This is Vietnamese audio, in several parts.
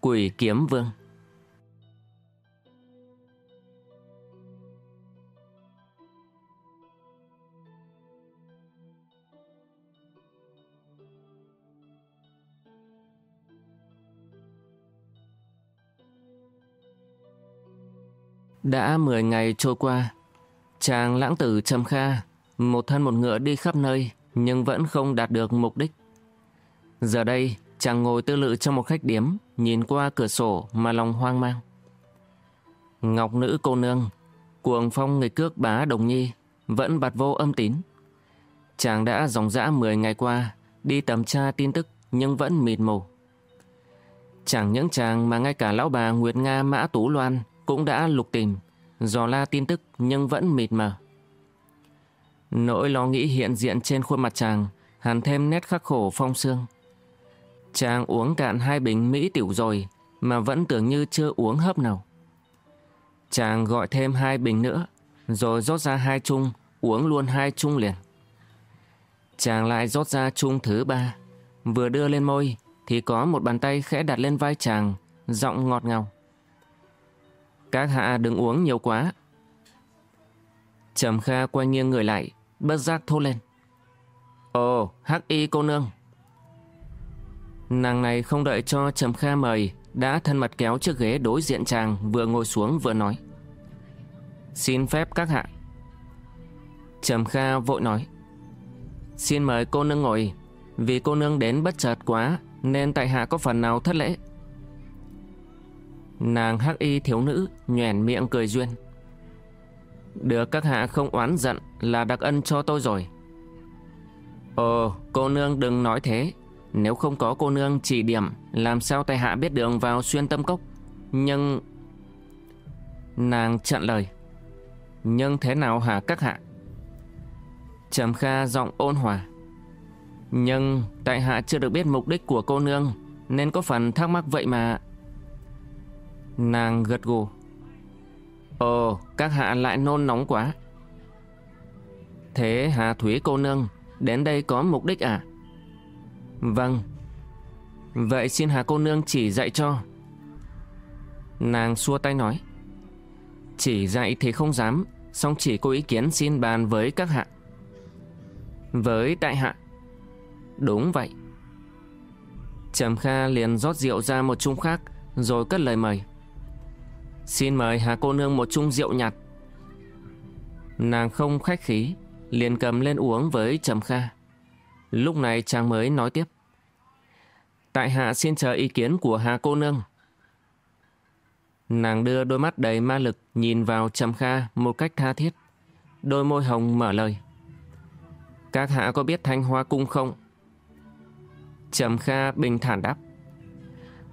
Quỷ Kiếm Vương. Đã 10 ngày trôi qua, chàng lãng tử Trầm Kha, một thân một ngựa đi khắp nơi nhưng vẫn không đạt được mục đích. Giờ đây, chàng ngồi tư lự trong một khách điếm, nhìn qua cửa sổ mà lòng hoang mang. Ngọc nữ cô nương, cuồng phong nghịch cước bá đồng nhi, vẫn bạt vô âm tín. Chàng đã dòng dã 10 ngày qua, đi tầm tra tin tức nhưng vẫn mịt mù. Chẳng những chàng mà ngay cả lão bà Nguyệt Nga Mã Tú Loan cũng đã lục tìm, dò la tin tức nhưng vẫn mịt mờ. Nỗi lo nghĩ hiện diện trên khuôn mặt chàng hàn thêm nét khắc khổ phong xương. Chàng uống cạn hai bình mỹ tiểu rồi mà vẫn tưởng như chưa uống hớp nào. Chàng gọi thêm hai bình nữa rồi rót ra hai chung uống luôn hai chung liền. Chàng lại rót ra chung thứ ba vừa đưa lên môi thì có một bàn tay khẽ đặt lên vai chàng giọng ngọt ngào. Các hạ đừng uống nhiều quá. Trầm Kha quay nghiêng người lại bất giác thốt lên. Ồ, hắc y cô nương. Nàng này không đợi cho Trầm Kha mời, đã thân mật kéo chiếc ghế đối diện chàng vừa ngồi xuống vừa nói. Xin phép các hạ. Trầm Kha vội nói. Xin mời cô nương ngồi, vì cô nương đến bất chợt quá nên tại hạ có phần nào thất lễ. Nàng hắc y thiếu nữ nhoẻn miệng cười duyên. Được các hạ không oán giận là đặc ân cho tôi rồi. Ồ, cô nương đừng nói thế. Nếu không có cô nương chỉ điểm, làm sao tay hạ biết đường vào xuyên tâm cốc? Nhưng... Nàng chặn lời. Nhưng thế nào hả các hạ? Trầm Kha giọng ôn hòa. Nhưng tại hạ chưa được biết mục đích của cô nương, nên có phần thắc mắc vậy mà. Nàng gật gù. Ồ, các hạ lại nôn nóng quá. Thế Hà Thúy cô nương, đến đây có mục đích à? Vâng. Vậy xin Hà cô nương chỉ dạy cho. Nàng xua tay nói. Chỉ dạy thì không dám, song chỉ có ý kiến xin bàn với các hạ. Với đại hạ. Đúng vậy. Trầm Kha liền rót rượu ra một chung khác, rồi cất lời mời. Xin mời Hà cô nương một chung rượu nhạt. Nàng không khách khí, liền cầm lên uống với Trầm Kha. Lúc này chàng mới nói tiếp. Tại hạ xin chờ ý kiến của Hà cô nương. Nàng đưa đôi mắt đầy ma lực nhìn vào Trầm Kha một cách tha thiết. Đôi môi hồng mở lời. Các hạ có biết Thanh Hoa Cung không? Trầm Kha bình thản đáp.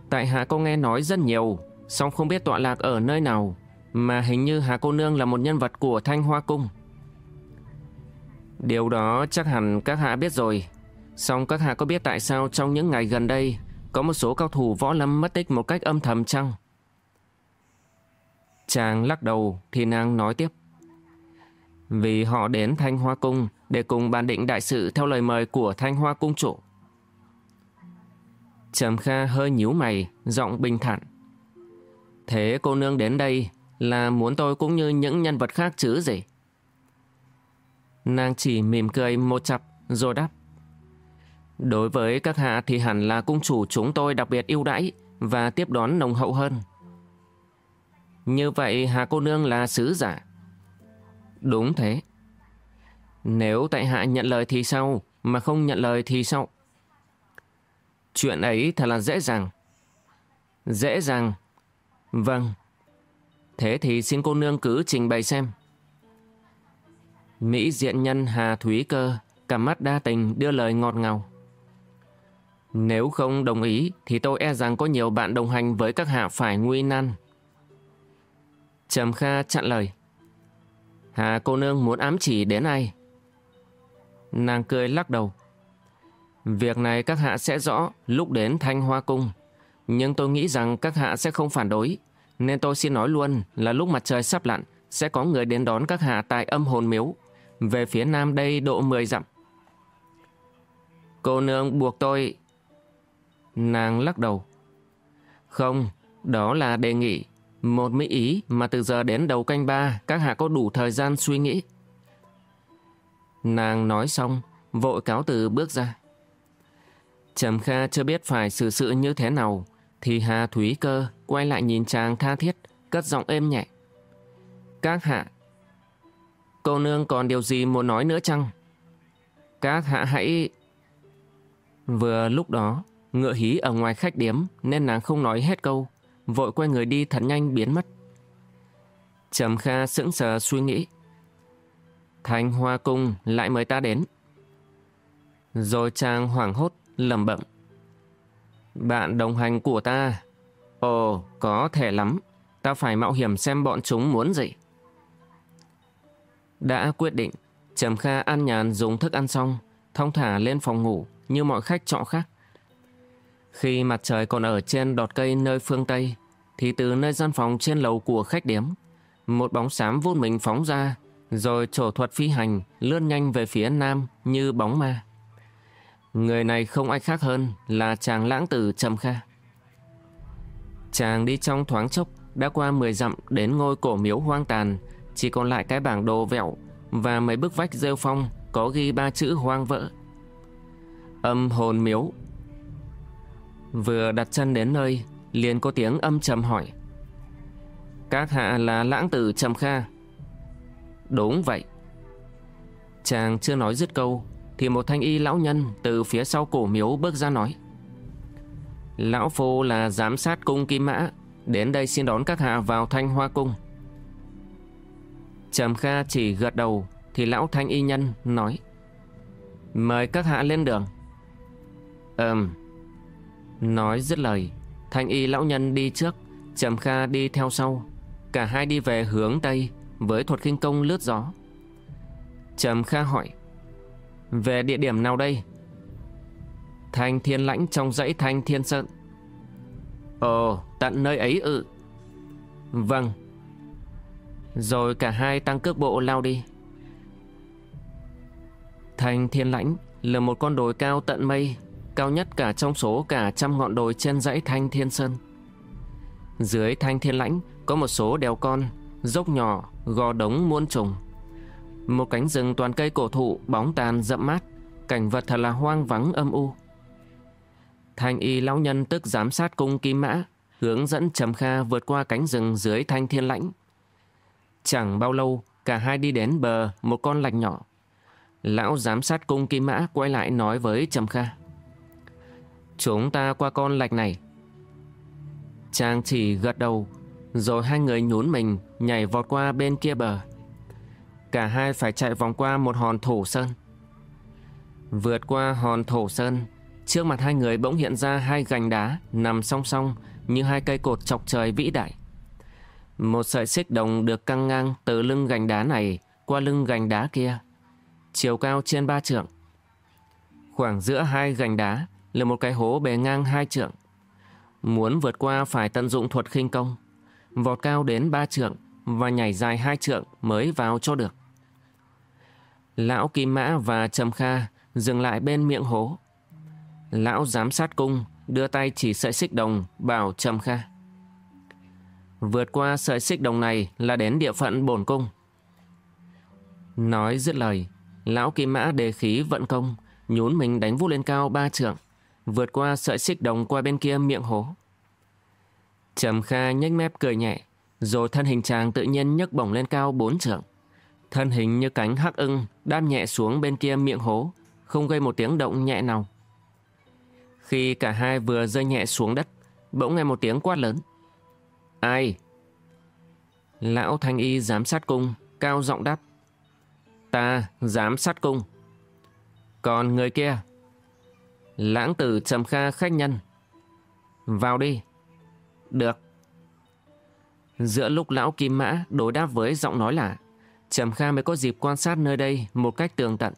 Tại hạ có nghe nói rất nhiều, song không biết tọa lạc ở nơi nào, mà hình như Hà Cô Nương là một nhân vật của Thanh Hoa Cung. Điều đó chắc hẳn các hạ biết rồi, song các hạ có biết tại sao trong những ngày gần đây có một số cao thủ võ lâm mất tích một cách âm thầm chăng? Chàng lắc đầu thì nàng nói tiếp. Vì họ đến Thanh Hoa Cung để cùng bàn định đại sự theo lời mời của Thanh Hoa Cung chủ. Trầm Kha hơi nhíu mày, giọng bình thản. Thế cô nương đến đây là muốn tôi cũng như những nhân vật khác chứ gì? Nàng chỉ mỉm cười một chập rồi đáp. Đối với các hạ thì hẳn là cung chủ chúng tôi đặc biệt ưu đãi và tiếp đón nồng hậu hơn. Như vậy Hà cô nương là sứ giả. Đúng thế. Nếu tại hạ nhận lời thì sao, mà không nhận lời thì sao? Chuyện ấy thật là dễ dàng. Dễ dàng Vâng. Thế thì xin cô nương cứ trình bày xem. Mỹ diện nhân Hà Thúy Cơ, cả mắt đa tình đưa lời ngọt ngào. Nếu không đồng ý, thì tôi e rằng có nhiều bạn đồng hành với các hạ phải nguy nan. Trầm Kha chặn lời. Hà cô nương muốn ám chỉ đến ai? Nàng cười lắc đầu. Việc này các hạ sẽ rõ lúc đến Thanh Hoa Cung. Nhưng tôi nghĩ rằng các hạ sẽ không phản đối. Nên tôi xin nói luôn là lúc mặt trời sắp lặn, sẽ có người đến đón các hạ tại âm hồn miếu. Về phía nam đây độ 10 dặm. Cô nương buộc tôi... Nàng lắc đầu. Không, đó là đề nghị. Một mỹ ý mà từ giờ đến đầu canh ba các hạ có đủ thời gian suy nghĩ. Nàng nói xong, vội cáo từ bước ra. Trầm Kha chưa biết phải xử sự như thế nào, thì Hà Thúy Cơ quay lại nhìn chàng tha thiết, cất giọng êm nhẹ. Các hạ, cô nương còn điều gì muốn nói nữa chăng? Các hạ hãy... Vừa lúc đó, ngựa hí ở ngoài khách điếm nên nàng không nói hết câu, vội quay người đi thật nhanh biến mất. Trầm Kha sững sờ suy nghĩ. Thanh Hoa Cung lại mời ta đến. Rồi chàng hoảng hốt, lầm bẩm. Bạn đồng hành của ta. Ồ, có thể lắm. Ta phải mạo hiểm xem bọn chúng muốn gì. Đã quyết định, Trầm Kha ăn nhàn dùng thức ăn xong, thong thả lên phòng ngủ như mọi khách trọ khác. Khi mặt trời còn ở trên đọt cây nơi phương Tây, thì từ nơi gian phòng trên lầu của khách điếm, một bóng xám vút mình phóng ra, rồi trổ thuật phi hành lướn nhanh về phía nam như bóng ma. Người này không ai khác hơn là chàng lãng tử Trầm Kha. Chàng đi trong thoáng chốc đã qua 10 dặm đến ngôi cổ miếu hoang tàn, chỉ còn lại cái bảng đồ vẹo và mấy bức vách rêu phong có ghi ba chữ hoang vỡ. Âm hồn miếu. Vừa đặt chân đến nơi, liền có tiếng âm trầm hỏi. Các hạ là lãng tử Trầm Kha. Đúng vậy. Chàng chưa nói dứt câu thì một thanh y lão nhân từ phía sau cổ miếu bước ra nói Lão Phu là giám sát cung Kim Mã Đến đây xin đón các hạ vào thanh hoa cung Trầm Kha chỉ gật đầu Thì lão thanh y nhân nói Mời các hạ lên đường Ừm Nói dứt lời Thanh y lão nhân đi trước Trầm Kha đi theo sau Cả hai đi về hướng Tây Với thuật khinh công lướt gió Trầm Kha hỏi về địa điểm nào đây? Thanh thiên lãnh trong dãy thanh thiên sơn. Ồ, tận nơi ấy ư. Vâng. Rồi cả hai tăng cước bộ lao đi. Thanh thiên lãnh là một con đồi cao tận mây, cao nhất cả trong số cả trăm ngọn đồi trên dãy thanh thiên sơn. Dưới thanh thiên lãnh có một số đèo con, dốc nhỏ, gò đống muôn trùng. Một cánh rừng toàn cây cổ thụ bóng tàn rậm mát, cảnh vật thật là hoang vắng âm u. Thanh y lão nhân tức giám sát cung kim mã, hướng dẫn Trầm Kha vượt qua cánh rừng dưới thanh thiên lãnh. Chẳng bao lâu, cả hai đi đến bờ một con lạch nhỏ. Lão giám sát cung kim mã quay lại nói với Trầm Kha. Chúng ta qua con lạch này. Chàng chỉ gật đầu, rồi hai người nhún mình nhảy vọt qua bên kia bờ. Cả hai phải chạy vòng qua một hòn thổ sơn Vượt qua hòn thổ sơn Trước mặt hai người bỗng hiện ra hai gành đá Nằm song song Như hai cây cột chọc trời vĩ đại Một sợi xích đồng được căng ngang Từ lưng gành đá này Qua lưng gành đá kia Chiều cao trên ba trượng Khoảng giữa hai gành đá là một cái hố bề ngang hai trượng Muốn vượt qua phải tận dụng thuật khinh công Vọt cao đến ba trượng Và nhảy dài hai trượng mới vào cho được Lão Kim Mã và Trầm Kha dừng lại bên miệng hố. Lão giám sát cung đưa tay chỉ sợi xích đồng bảo Trầm Kha. Vượt qua sợi xích đồng này là đến địa phận bổn cung. Nói dứt lời, lão Kim Mã đề khí vận công, nhún mình đánh vút lên cao ba trượng, vượt qua sợi xích đồng qua bên kia miệng hố. Trầm Kha nhếch mép cười nhẹ, rồi thân hình chàng tự nhiên nhấc bổng lên cao bốn trượng. Thân hình như cánh hắc ưng đam nhẹ xuống bên kia miệng hố, không gây một tiếng động nhẹ nào. Khi cả hai vừa rơi nhẹ xuống đất, bỗng nghe một tiếng quát lớn. Ai? Lão Thanh Y giám sát cung, cao giọng đáp. Ta giám sát cung. Còn người kia? Lãng tử Trầm Kha khách nhân. Vào đi. Được. Giữa lúc lão Kim Mã đối đáp với giọng nói lạ, Trầm Kha mới có dịp quan sát nơi đây một cách tường tận.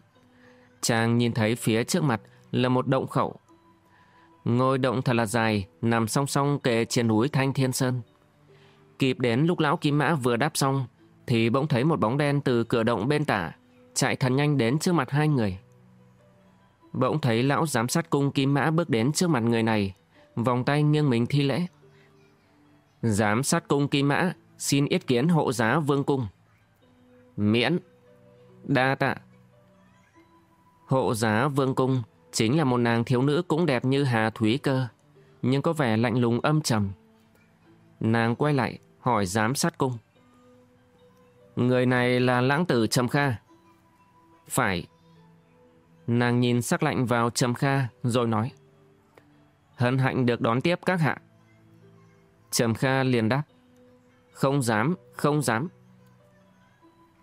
Chàng nhìn thấy phía trước mặt là một động khẩu. Ngôi động thật là dài, nằm song song kề trên núi Thanh Thiên Sơn. Kịp đến lúc lão Kim Mã vừa đáp xong, thì bỗng thấy một bóng đen từ cửa động bên tả, chạy thật nhanh đến trước mặt hai người. Bỗng thấy lão giám sát cung Kim Mã bước đến trước mặt người này, vòng tay nghiêng mình thi lễ. Giám sát cung Kim Mã, xin yết kiến hộ giá vương cung. Miễn. Đa tạ. Hộ giá vương cung chính là một nàng thiếu nữ cũng đẹp như Hà Thúy Cơ, nhưng có vẻ lạnh lùng âm trầm. Nàng quay lại hỏi giám sát cung. Người này là lãng tử Trầm Kha. Phải. Nàng nhìn sắc lạnh vào Trầm Kha rồi nói. Hân hạnh được đón tiếp các hạ. Trầm Kha liền đáp. Không dám, không dám.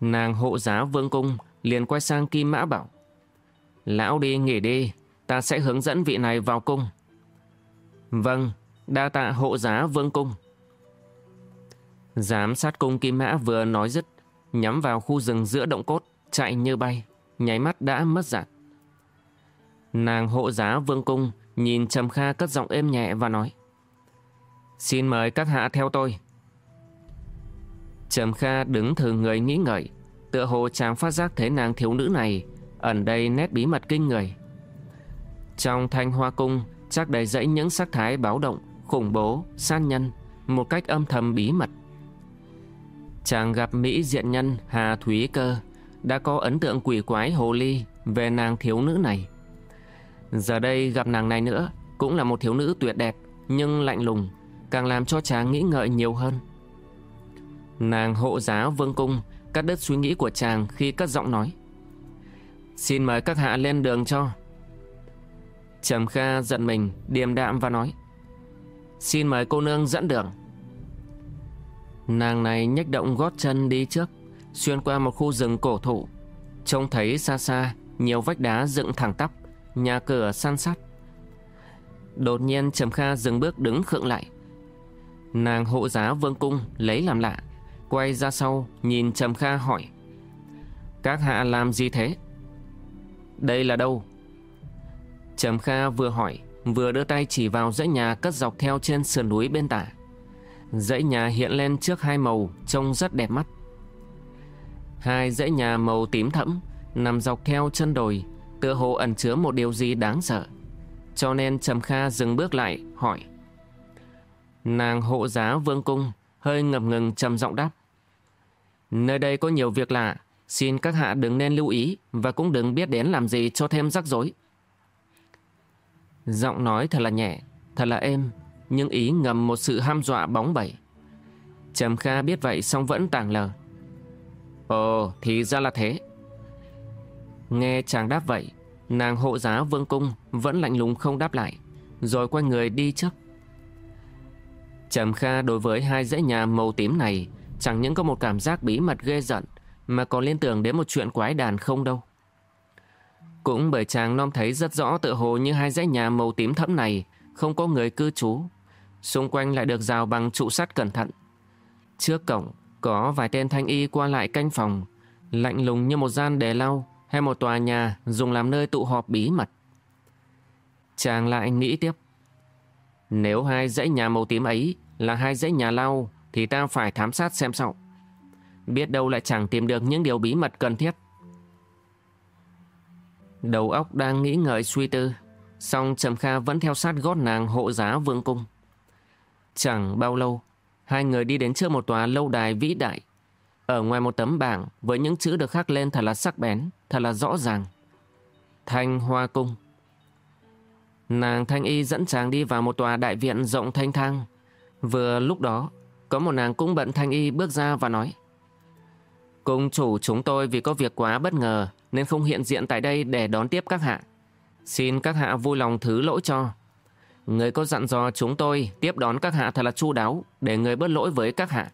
Nàng hộ giá vương cung liền quay sang Kim Mã bảo. Lão đi nghỉ đi, ta sẽ hướng dẫn vị này vào cung. Vâng, đa tạ hộ giá vương cung. Giám sát cung Kim Mã vừa nói dứt, nhắm vào khu rừng giữa động cốt, chạy như bay, nháy mắt đã mất dạng. Nàng hộ giá vương cung nhìn Trầm Kha cất giọng êm nhẹ và nói Xin mời các hạ theo tôi. Trầm Kha đứng thử người nghĩ ngợi, tựa hồ chàng phát giác thế nàng thiếu nữ này ẩn đây nét bí mật kinh người. Trong thanh hoa cung chắc đầy dẫy những sắc thái báo động, khủng bố, san nhân, một cách âm thầm bí mật. Chàng gặp Mỹ diện nhân Hà Thúy Cơ đã có ấn tượng quỷ quái hồ ly về nàng thiếu nữ này. Giờ đây gặp nàng này nữa cũng là một thiếu nữ tuyệt đẹp nhưng lạnh lùng, càng làm cho chàng nghĩ ngợi nhiều hơn. Nàng hộ giá vương cung cắt đứt suy nghĩ của chàng khi cất giọng nói. Xin mời các hạ lên đường cho. Trầm Kha giận mình, điềm đạm và nói. Xin mời cô nương dẫn đường. Nàng này nhếch động gót chân đi trước, xuyên qua một khu rừng cổ thụ. Trông thấy xa xa, nhiều vách đá dựng thẳng tắp, nhà cửa san sát. Đột nhiên Trầm Kha dừng bước đứng khựng lại. Nàng hộ giá vương cung lấy làm lạ, quay ra sau nhìn Trầm Kha hỏi. Các hạ làm gì thế? Đây là đâu? Trầm Kha vừa hỏi, vừa đưa tay chỉ vào dãy nhà cất dọc theo trên sườn núi bên tả. Dãy nhà hiện lên trước hai màu trông rất đẹp mắt. Hai dãy nhà màu tím thẫm nằm dọc theo chân đồi, tựa hồ ẩn chứa một điều gì đáng sợ. Cho nên Trầm Kha dừng bước lại, hỏi. Nàng hộ giá vương cung, hơi ngập ngừng trầm giọng đáp. Nơi đây có nhiều việc lạ, xin các hạ đừng nên lưu ý và cũng đừng biết đến làm gì cho thêm rắc rối. Giọng nói thật là nhẹ, thật là êm, nhưng ý ngầm một sự ham dọa bóng bẩy. Trầm Kha biết vậy xong vẫn tàng lờ. Ồ, thì ra là thế. Nghe chàng đáp vậy, nàng hộ giá vương cung vẫn lạnh lùng không đáp lại, rồi quay người đi trước. Trầm Kha đối với hai dãy nhà màu tím này chẳng những có một cảm giác bí mật ghê giận, mà còn liên tưởng đến một chuyện quái đàn không đâu. Cũng bởi chàng non thấy rất rõ tự hồ như hai dãy nhà màu tím thẫm này không có người cư trú. Xung quanh lại được rào bằng trụ sắt cẩn thận. Trước cổng có vài tên thanh y qua lại canh phòng, lạnh lùng như một gian đề lau hay một tòa nhà dùng làm nơi tụ họp bí mật. Chàng lại nghĩ tiếp. Nếu hai dãy nhà màu tím ấy là hai dãy nhà lau thì ta phải thám sát xem sao. Biết đâu lại chẳng tìm được những điều bí mật cần thiết. Đầu óc đang nghĩ ngợi suy tư Song Trầm Kha vẫn theo sát gót nàng hộ giá vương cung. Chẳng bao lâu, hai người đi đến trước một tòa lâu đài vĩ đại. Ở ngoài một tấm bảng với những chữ được khắc lên thật là sắc bén, thật là rõ ràng. Thanh Hoa Cung. Nàng Thanh Y dẫn chàng đi vào một tòa đại viện rộng thanh thang. Vừa lúc đó, có một nàng cũng bận Thanh Y bước ra và nói Cung chủ chúng tôi vì có việc quá bất ngờ nên không hiện diện tại đây để đón tiếp các hạ. Xin các hạ vui lòng thứ lỗi cho. Người có dặn dò chúng tôi tiếp đón các hạ thật là chu đáo để người bớt lỗi với các hạ.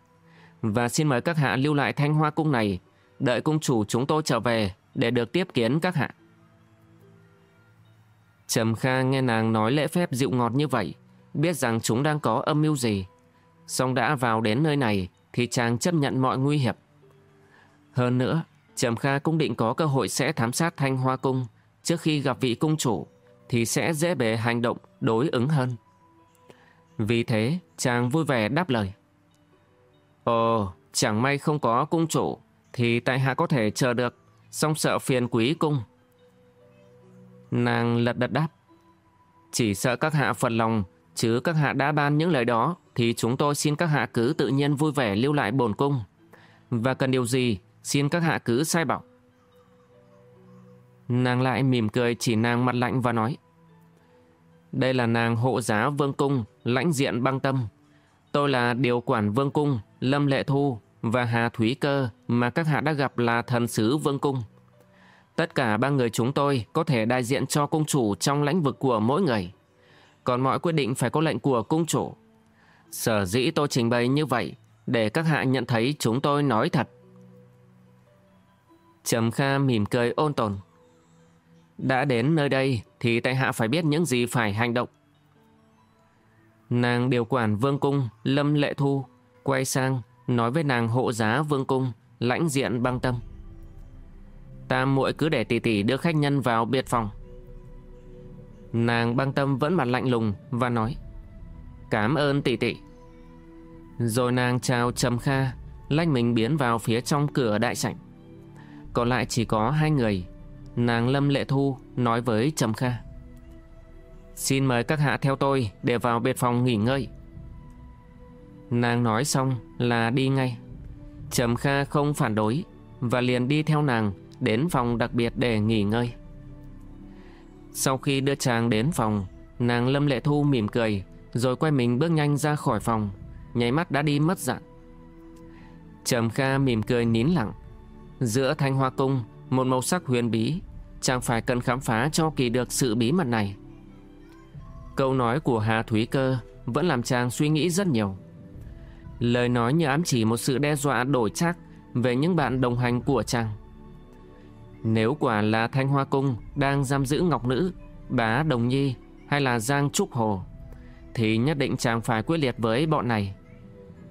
Và xin mời các hạ lưu lại thanh hoa cung này, đợi cung chủ chúng tôi trở về để được tiếp kiến các hạ. Trầm Kha nghe nàng nói lễ phép dịu ngọt như vậy, biết rằng chúng đang có âm mưu gì. Song đã vào đến nơi này thì chàng chấp nhận mọi nguy hiểm. Hơn nữa, Trầm Kha cũng định có cơ hội sẽ thám sát Thanh Hoa Cung trước khi gặp vị cung chủ thì sẽ dễ bề hành động đối ứng hơn. Vì thế, chàng vui vẻ đáp lời. Ồ, chẳng may không có cung chủ thì tại hạ có thể chờ được, song sợ phiền quý cung. Nàng lật đật đáp. Chỉ sợ các hạ phật lòng, chứ các hạ đã ban những lời đó, thì chúng tôi xin các hạ cứ tự nhiên vui vẻ lưu lại bổn cung. Và cần điều gì, xin các hạ cứ sai bảo. Nàng lại mỉm cười chỉ nàng mặt lạnh và nói. Đây là nàng hộ giá vương cung, lãnh diện băng tâm. Tôi là điều quản vương cung, Lâm Lệ Thu và Hà Thúy Cơ mà các hạ đã gặp là thần sứ vương cung. Tất cả ba người chúng tôi có thể đại diện cho cung chủ trong lãnh vực của mỗi người. Còn mọi quyết định phải có lệnh của cung chủ. Sở dĩ tôi trình bày như vậy để các hạ nhận thấy chúng tôi nói thật. Trầm Kha mỉm cười ôn tồn. Đã đến nơi đây thì tại hạ phải biết những gì phải hành động. Nàng điều quản vương cung, Lâm Lệ Thu quay sang nói với nàng hộ giá vương cung lãnh diện băng tâm. Tam muội cứ để tỷ tỷ đưa khách nhân vào biệt phòng. Nàng băng tâm vẫn mặt lạnh lùng và nói Cảm ơn tỷ tỷ. Rồi nàng chào Trầm Kha, lách mình biến vào phía trong cửa đại sảnh. Còn lại chỉ có hai người. Nàng Lâm Lệ Thu nói với Trầm Kha. Xin mời các hạ theo tôi để vào biệt phòng nghỉ ngơi. Nàng nói xong là đi ngay. Trầm Kha không phản đối và liền đi theo nàng đến phòng đặc biệt để nghỉ ngơi. Sau khi đưa chàng đến phòng, nàng Lâm Lệ Thu mỉm cười, rồi quay mình bước nhanh ra khỏi phòng, nháy mắt đã đi mất dạng. Trầm Kha mỉm cười nín lặng. Giữa thanh hoa cung, một màu sắc huyền bí, chàng phải cần khám phá cho kỳ được sự bí mật này. Câu nói của Hà Thúy Cơ vẫn làm chàng suy nghĩ rất nhiều. Lời nói như ám chỉ một sự đe dọa đổi chắc về những bạn đồng hành của chàng. Nếu quả là Thanh Hoa Cung đang giam giữ Ngọc Nữ, Bá Đồng Nhi hay là Giang Trúc Hồ, thì nhất định chàng phải quyết liệt với bọn này.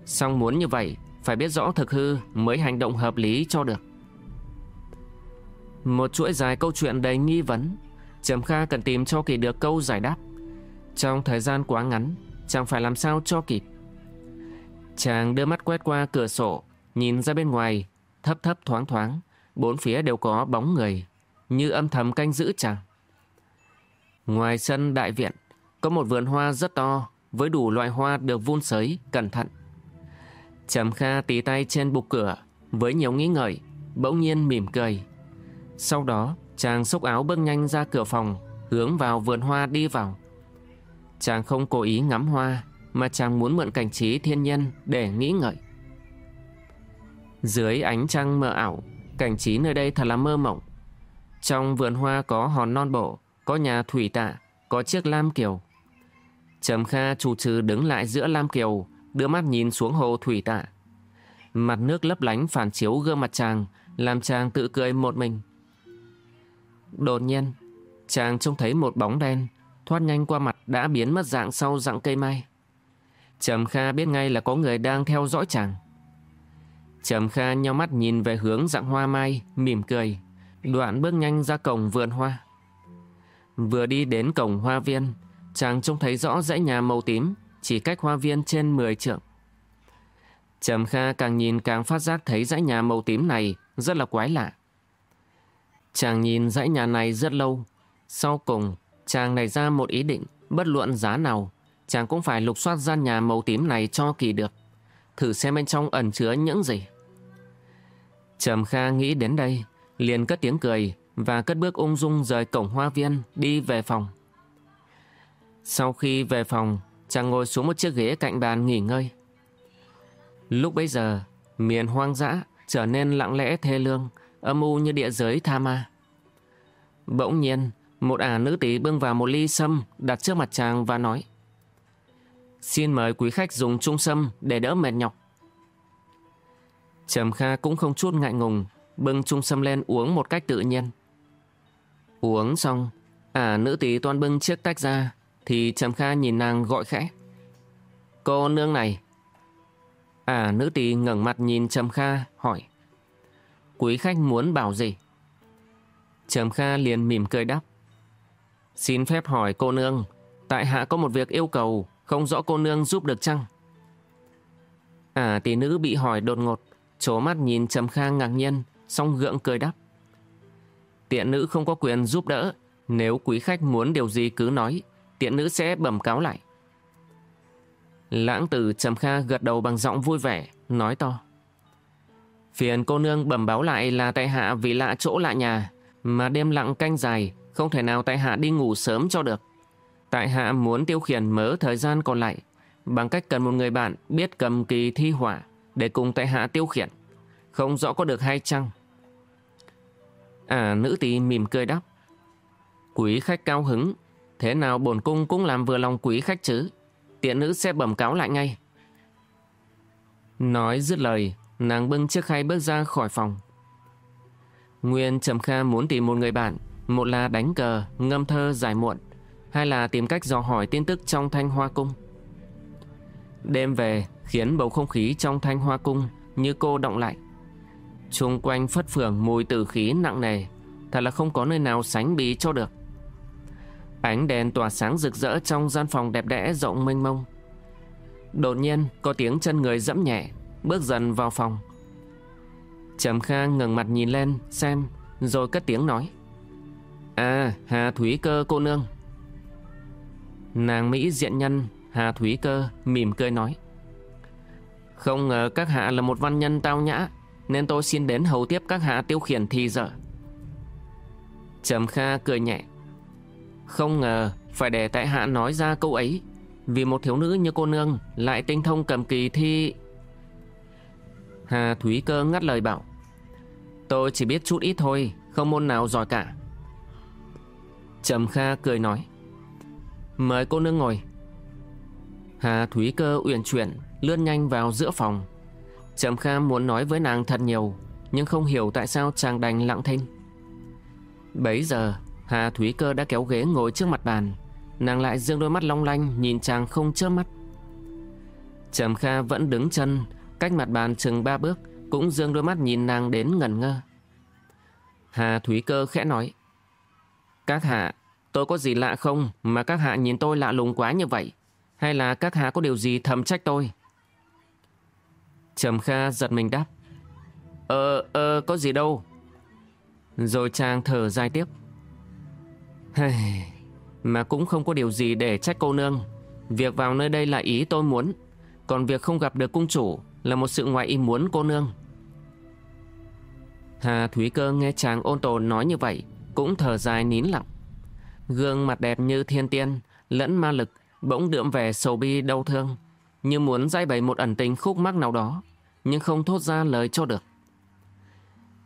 Song muốn như vậy, phải biết rõ thực hư mới hành động hợp lý cho được. Một chuỗi dài câu chuyện đầy nghi vấn, Trầm Kha cần tìm cho kỳ được câu giải đáp. Trong thời gian quá ngắn, chàng phải làm sao cho kịp. Chàng đưa mắt quét qua cửa sổ, nhìn ra bên ngoài, thấp thấp thoáng thoáng, Bốn phía đều có bóng người, như âm thầm canh giữ chàng. Ngoài sân đại viện, có một vườn hoa rất to, với đủ loại hoa được vun sới, cẩn thận. Trầm Kha tí tay trên bục cửa, với nhiều nghĩ ngợi, bỗng nhiên mỉm cười. Sau đó, chàng xốc áo bước nhanh ra cửa phòng, hướng vào vườn hoa đi vào. Chàng không cố ý ngắm hoa, mà chàng muốn mượn cảnh trí thiên nhiên để nghĩ ngợi. Dưới ánh trăng mờ ảo, Cảnh trí nơi đây thật là mơ mộng. Trong vườn hoa có hòn non bộ, có nhà thủy tạ, có chiếc lam kiều. Trầm Kha chủ trừ đứng lại giữa lam kiều, đưa mắt nhìn xuống hồ thủy tạ. Mặt nước lấp lánh phản chiếu gương mặt chàng, làm chàng tự cười một mình. Đột nhiên, chàng trông thấy một bóng đen, thoát nhanh qua mặt đã biến mất dạng sau dạng cây mai. Trầm Kha biết ngay là có người đang theo dõi chàng. Trầm Kha nhau mắt nhìn về hướng dạng hoa mai, mỉm cười, đoạn bước nhanh ra cổng vườn hoa. Vừa đi đến cổng hoa viên, chàng trông thấy rõ dãy nhà màu tím, chỉ cách hoa viên trên 10 trượng. Trầm Kha càng nhìn càng phát giác thấy dãy nhà màu tím này rất là quái lạ. Chàng nhìn dãy nhà này rất lâu, sau cùng chàng nảy ra một ý định, bất luận giá nào, chàng cũng phải lục soát gian nhà màu tím này cho kỳ được, thử xem bên trong ẩn chứa những gì. Trầm Kha nghĩ đến đây, liền cất tiếng cười và cất bước ung dung rời cổng hoa viên đi về phòng. Sau khi về phòng, chàng ngồi xuống một chiếc ghế cạnh bàn nghỉ ngơi. Lúc bấy giờ, miền hoang dã trở nên lặng lẽ thê lương, âm u như địa giới tha ma. Bỗng nhiên, một ả nữ tí bưng vào một ly sâm đặt trước mặt chàng và nói Xin mời quý khách dùng trung sâm để đỡ mệt nhọc. Trầm Kha cũng không chút ngại ngùng, bưng trung sâm lên uống một cách tự nhiên. Uống xong, À nữ tỷ toan bưng chiếc tách ra Thì Trầm Kha nhìn nàng gọi khẽ. Cô nương này. À nữ tỷ ngẩng mặt nhìn Trầm Kha hỏi. Quý khách muốn bảo gì? Trầm Kha liền mỉm cười đáp. Xin phép hỏi cô nương Tại hạ có một việc yêu cầu. Không rõ cô nương giúp được chăng? À tỷ nữ bị hỏi đột ngột Chố mắt nhìn Trầm Kha ngạc nhiên Xong gượng cười đáp. Tiện nữ không có quyền giúp đỡ, Nếu quý khách muốn điều gì cứ nói, Tiện nữ sẽ bẩm cáo lại. Lãng tử Trầm Kha gật đầu bằng giọng vui vẻ, Nói to. Phiền cô nương bẩm báo lại là tại hạ vì lạ chỗ lạ nhà, Mà đêm lặng canh dài, Không thể nào tại hạ đi ngủ sớm cho được. Tại hạ muốn tiêu khiển mớ thời gian còn lại Bằng cách cần một người bạn biết cầm kỳ thi hỏa Để cùng tại hạ tiêu khiển. Không rõ có được hay chăng? À nữ tỳ mỉm cười đáp. Quý khách cao hứng Thế nào bổn cung cũng làm vừa lòng quý khách chứ? Tiện nữ sẽ bẩm cáo lại ngay. Nói dứt lời Nàng bưng chiếc khay bước ra khỏi phòng. Nguyên Trầm Kha muốn tìm một người bạn Một là đánh cờ, ngâm thơ giải muộn hay là tìm cách dò hỏi tin tức trong thanh hoa cung? Đêm về, khiến bầu không khí trong thanh hoa cung như cô động lại. Trung quanh phất phưởng mùi tử khí nặng nề, Thật là không có nơi nào sánh bí cho được. Ánh đèn tỏa sáng rực rỡ trong gian phòng đẹp đẽ, rộng mênh mông. Đột nhiên, có tiếng chân người dẫm nhẹ, Bước dần vào phòng. Trầm Kha ngẩng mặt nhìn lên, xem, Rồi cất tiếng nói. À Hà Thúy Cơ cô nương. Nàng Mỹ diện nhân, Hà Thúy Cơ mỉm cười nói, Không ngờ các hạ là một văn nhân tao nhã, Nên tôi xin đến hầu tiếp các hạ tiêu khiển thì dở Trầm Kha cười nhẹ, Không ngờ phải để tại hạ nói ra câu ấy, Vì một thiếu nữ như cô nương Lại tinh thông cầm kỳ thi. Hà Thúy Cơ ngắt lời bảo, Tôi chỉ biết chút ít thôi, Không môn nào giỏi cả. Trầm Kha cười nói Mời cô nương ngồi. Hà Thúy Cơ uyển chuyển, Lướt nhanh vào giữa phòng. Trầm Kha muốn nói với nàng thật nhiều, Nhưng không hiểu tại sao chàng đành lặng thinh. Bấy giờ, Hà Thúy Cơ đã kéo ghế ngồi trước mặt bàn. Nàng lại dương đôi mắt long lanh Nhìn chàng không chớp mắt. Trầm Kha vẫn đứng chân, Cách mặt bàn chừng ba bước, Cũng dương đôi mắt nhìn nàng đến ngẩn ngơ. Hà Thúy Cơ khẽ nói, Các hạ Tôi có gì lạ không Mà các hạ nhìn tôi lạ lùng quá như vậy? Hay là các hạ có điều gì thầm trách tôi? Trầm Kha giật mình đáp. Ờ, ờ, có gì đâu. Rồi chàng thở dài tiếp. Mà cũng không có điều gì để trách cô nương. Việc vào nơi đây là ý tôi muốn. Còn việc không gặp được cung chủ Là một sự ngoại ý muốn cô nương. Hà Thúy Cơ nghe chàng ôn tồn nói như vậy Cũng thở dài nín lặng. Gương mặt đẹp như thiên tiên, Lẫn ma lực, Bỗng đượm vẻ sầu bi, đau thương. Như muốn giải bày một ẩn tình khúc mắc nào đó, Nhưng không thốt ra lời cho được.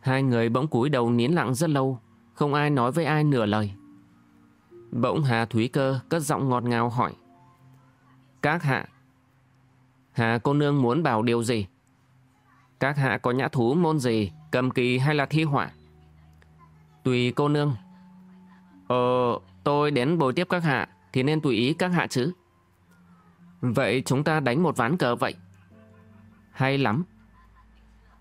Hai người bỗng cúi đầu nín lặng rất lâu, Không ai nói với ai nửa lời. Bỗng Hà Thúy Cơ cất giọng ngọt ngào hỏi. Các hạ, Hà cô nương muốn bảo điều gì? Các hạ có nhã thú môn gì, Cầm kỳ hay là thi họa? Tùy cô nương. Ờ tôi đến bồi tiếp các hạ, Thì nên tùy ý các hạ chứ. Vậy chúng ta đánh một ván cờ vậy. Hay lắm.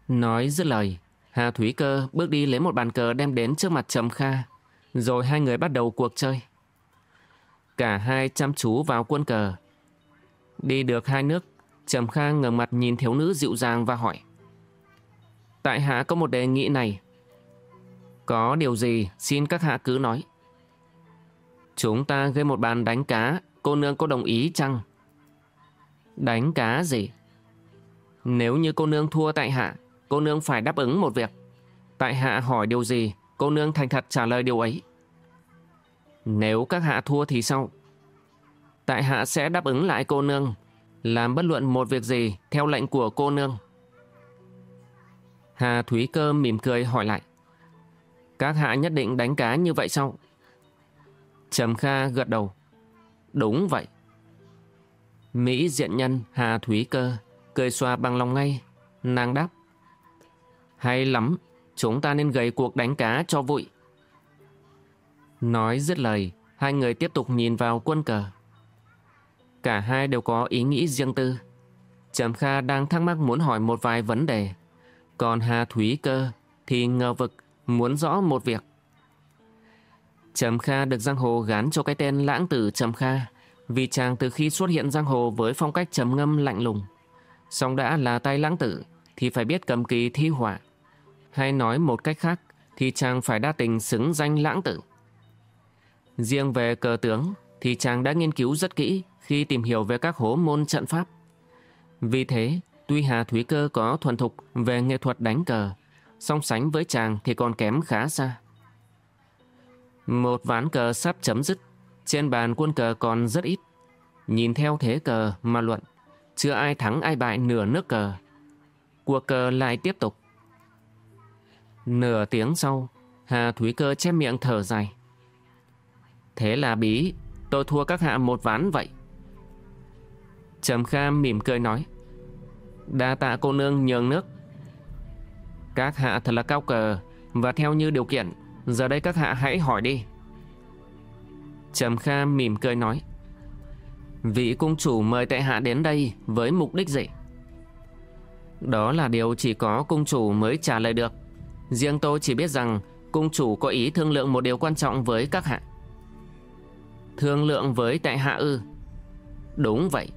Nói dứt lời, Hà Thúy Cơ bước đi lấy một bàn cờ đem đến trước mặt Trầm Kha, Rồi hai người bắt đầu cuộc chơi. Cả hai chăm chú vào quân cờ. Đi được hai nước, Trầm Kha ngẩng mặt nhìn thiếu nữ dịu dàng và hỏi. Tại hạ có một đề nghị này. Có điều gì, xin các hạ cứ nói. Chúng ta gây một bàn đánh cá. Cô nương có đồng ý chăng? Đánh cá gì? Nếu như cô nương thua tại hạ, Cô nương phải đáp ứng một việc. Tại hạ hỏi điều gì, Cô nương thành thật trả lời điều ấy. Nếu các hạ thua thì sao? Tại hạ sẽ đáp ứng lại cô nương, Làm bất luận một việc gì Theo lệnh của cô nương. Hà Thúy Cơ mỉm cười hỏi lại. Các hạ nhất định đánh cá như vậy sao? Trầm Kha gật đầu Đúng vậy Mỹ diện nhân Hà Thúy Cơ, Cười xoa bằng lòng ngay Nàng đáp Hay lắm, Chúng ta nên gầy cuộc đánh cá cho vui Nói dứt lời, hai người tiếp tục nhìn vào quân cờ. Cả hai đều có ý nghĩ riêng tư. Trầm Kha đang thắc mắc muốn hỏi một vài vấn đề. Còn Hà Thúy Cơ thì ngờ vực, muốn rõ một việc. Trầm Kha được Giang Hồ gán cho cái tên lãng tử Trầm Kha vì chàng từ khi xuất hiện Giang Hồ với phong cách trầm ngâm lạnh lùng. Song đã là tay lãng tử thì phải biết cầm kỳ thi họa. Hay nói một cách khác thì chàng phải đa tình xứng danh lãng tử. Riêng về cờ tướng thì chàng đã nghiên cứu rất kỹ khi tìm hiểu về các hố môn trận pháp. Vì thế, tuy Hà Thúy Cơ có thuần thục về nghệ thuật đánh cờ, song sánh với chàng thì còn kém khá xa. Một ván cờ sắp chấm dứt, trên bàn quân cờ còn rất ít. Nhìn theo thế cờ mà luận, chưa ai thắng ai bại nửa nước cờ. Cuộc cờ lại tiếp tục. Nửa tiếng sau, Hà Thúy Cơ chép miệng thở dài. Thế là bí, tôi thua các hạ một ván vậy. Trầm Kha mỉm cười nói. Đa tạ cô nương nhường nước. Các hạ thật là cao cờ, và theo như điều kiện, giờ đây các hạ hãy hỏi đi. Trầm Kha mỉm cười nói. Vị cung chủ mời tại hạ đến đây với mục đích gì? Đó là điều chỉ có cung chủ mới trả lời được. Riêng tôi chỉ biết rằng cung chủ có ý thương lượng một điều quan trọng với các hạ. Thương lượng với tại hạ ư? Đúng vậy.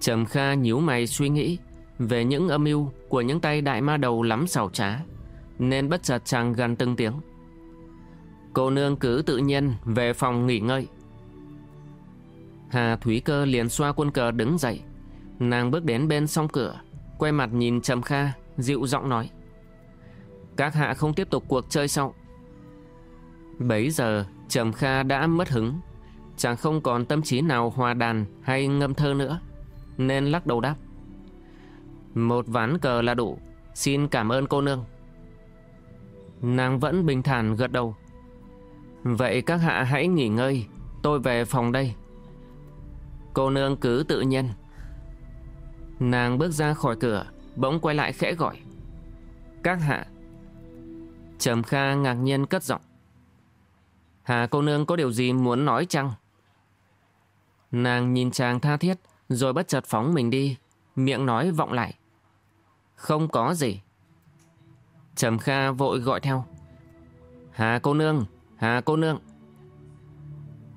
Trầm Kha nhíu mày suy nghĩ về những âm mưu của những tay đại ma đầu lắm xảo trá, nên bất chợt chàng gần từng tiếng. Cô nương cứ tự nhiên về phòng nghỉ ngơi. Hà Thúy Cơ liền xoa quân cờ đứng dậy. Nàng bước đến bên song cửa, quay mặt nhìn Trầm Kha, dịu giọng nói. Các hạ không tiếp tục cuộc chơi sau. Bấy giờ, Trầm Kha đã mất hứng. Chàng không còn tâm trí nào hòa đàn hay ngâm thơ nữa, nên lắc đầu đáp. Một ván cờ là đủ, xin cảm ơn cô nương. Nàng vẫn bình thản gật đầu. Vậy các hạ hãy nghỉ ngơi, tôi về phòng đây. Cô nương cứ tự nhiên. Nàng bước ra khỏi cửa, bỗng quay lại khẽ gọi. Các hạ. Trầm Kha ngạc nhiên cất giọng. Hà cô nương có điều gì muốn nói chăng? Nàng nhìn chàng tha thiết, rồi bất chợt phóng mình đi, miệng nói vọng lại. Không có gì. Trầm Kha vội gọi theo. Hà cô nương, Hà cô nương.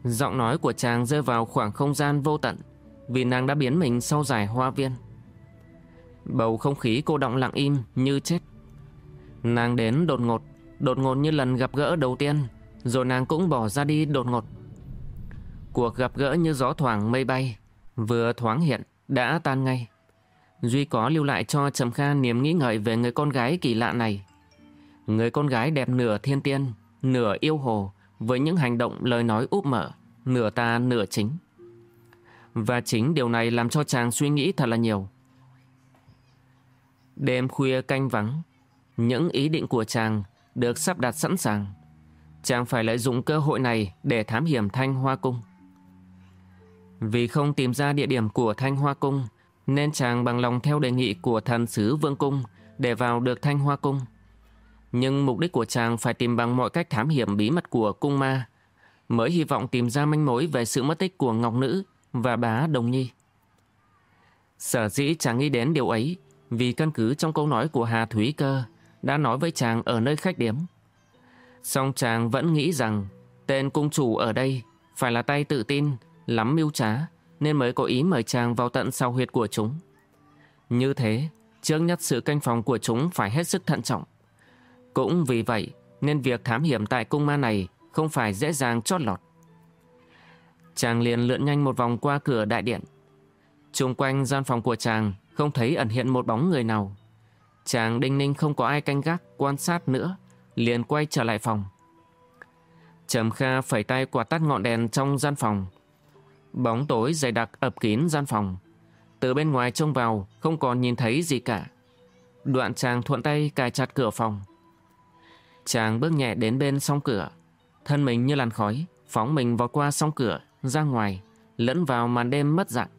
Giọng nói của chàng rơi vào khoảng không gian vô tận, vì nàng đã biến mình sau giải hoa viên. Bầu không khí cô động lặng im như chết. Nàng đến đột ngột, đột ngột như lần gặp gỡ đầu tiên, rồi nàng cũng bỏ ra đi đột ngột. Cuộc gặp gỡ như gió thoảng mây bay, vừa thoáng hiện, đã tan ngay. Duy có lưu lại cho Trầm Kha niềm nghĩ ngợi về người con gái kỳ lạ này. Người con gái đẹp nửa thiên tiên, nửa yêu hồ, với những hành động lời nói úp mở, nửa ta nửa chính. Và chính điều này làm cho chàng suy nghĩ thật là nhiều. Đêm khuya canh vắng, những ý định của chàng được sắp đặt sẵn sàng. Chàng phải lợi dụng cơ hội này để thám hiểm Thanh Hoa Cung. Vì không tìm ra địa điểm của Thanh Hoa Cung, nên chàng bằng lòng theo đề nghị của thần sứ Vương Cung để vào được Thanh Hoa Cung. Nhưng mục đích của chàng phải tìm bằng mọi cách thám hiểm bí mật của cung ma, mới hy vọng tìm ra manh mối về sự mất tích của Ngọc Nữ và bá Đồng Nhi. Sở dĩ chàng nghĩ đến điều ấy vì căn cứ trong câu nói của Hà Thúy Cơ đã nói với chàng ở nơi khách điếm. Song chàng vẫn nghĩ rằng tên cung chủ ở đây phải là tay tự tin, lắm mưu trá nên mới có ý mời chàng vào tận sau huyệt của chúng. Như thế, trước nhất sự canh phòng của chúng phải hết sức thận trọng. Cũng vì vậy nên việc thám hiểm tại cung ma này không phải dễ dàng chót lọt. Chàng liền lượn nhanh một vòng qua cửa đại điện. Trung quanh gian phòng của chàng không thấy ẩn hiện một bóng người nào. Chàng đinh ninh không có ai canh gác quan sát nữa, liền quay trở lại phòng. Trầm Kha phẩy tay quạt tắt ngọn đèn trong gian phòng. Bóng tối dày đặc ập kín gian phòng. Từ bên ngoài trông vào không còn nhìn thấy gì cả. Đoạn chàng thuận tay cài chặt cửa phòng. Chàng bước nhẹ đến bên song cửa, thân mình như làn khói, phóng mình vào qua song cửa, ra ngoài, lẫn vào màn đêm mất dạng.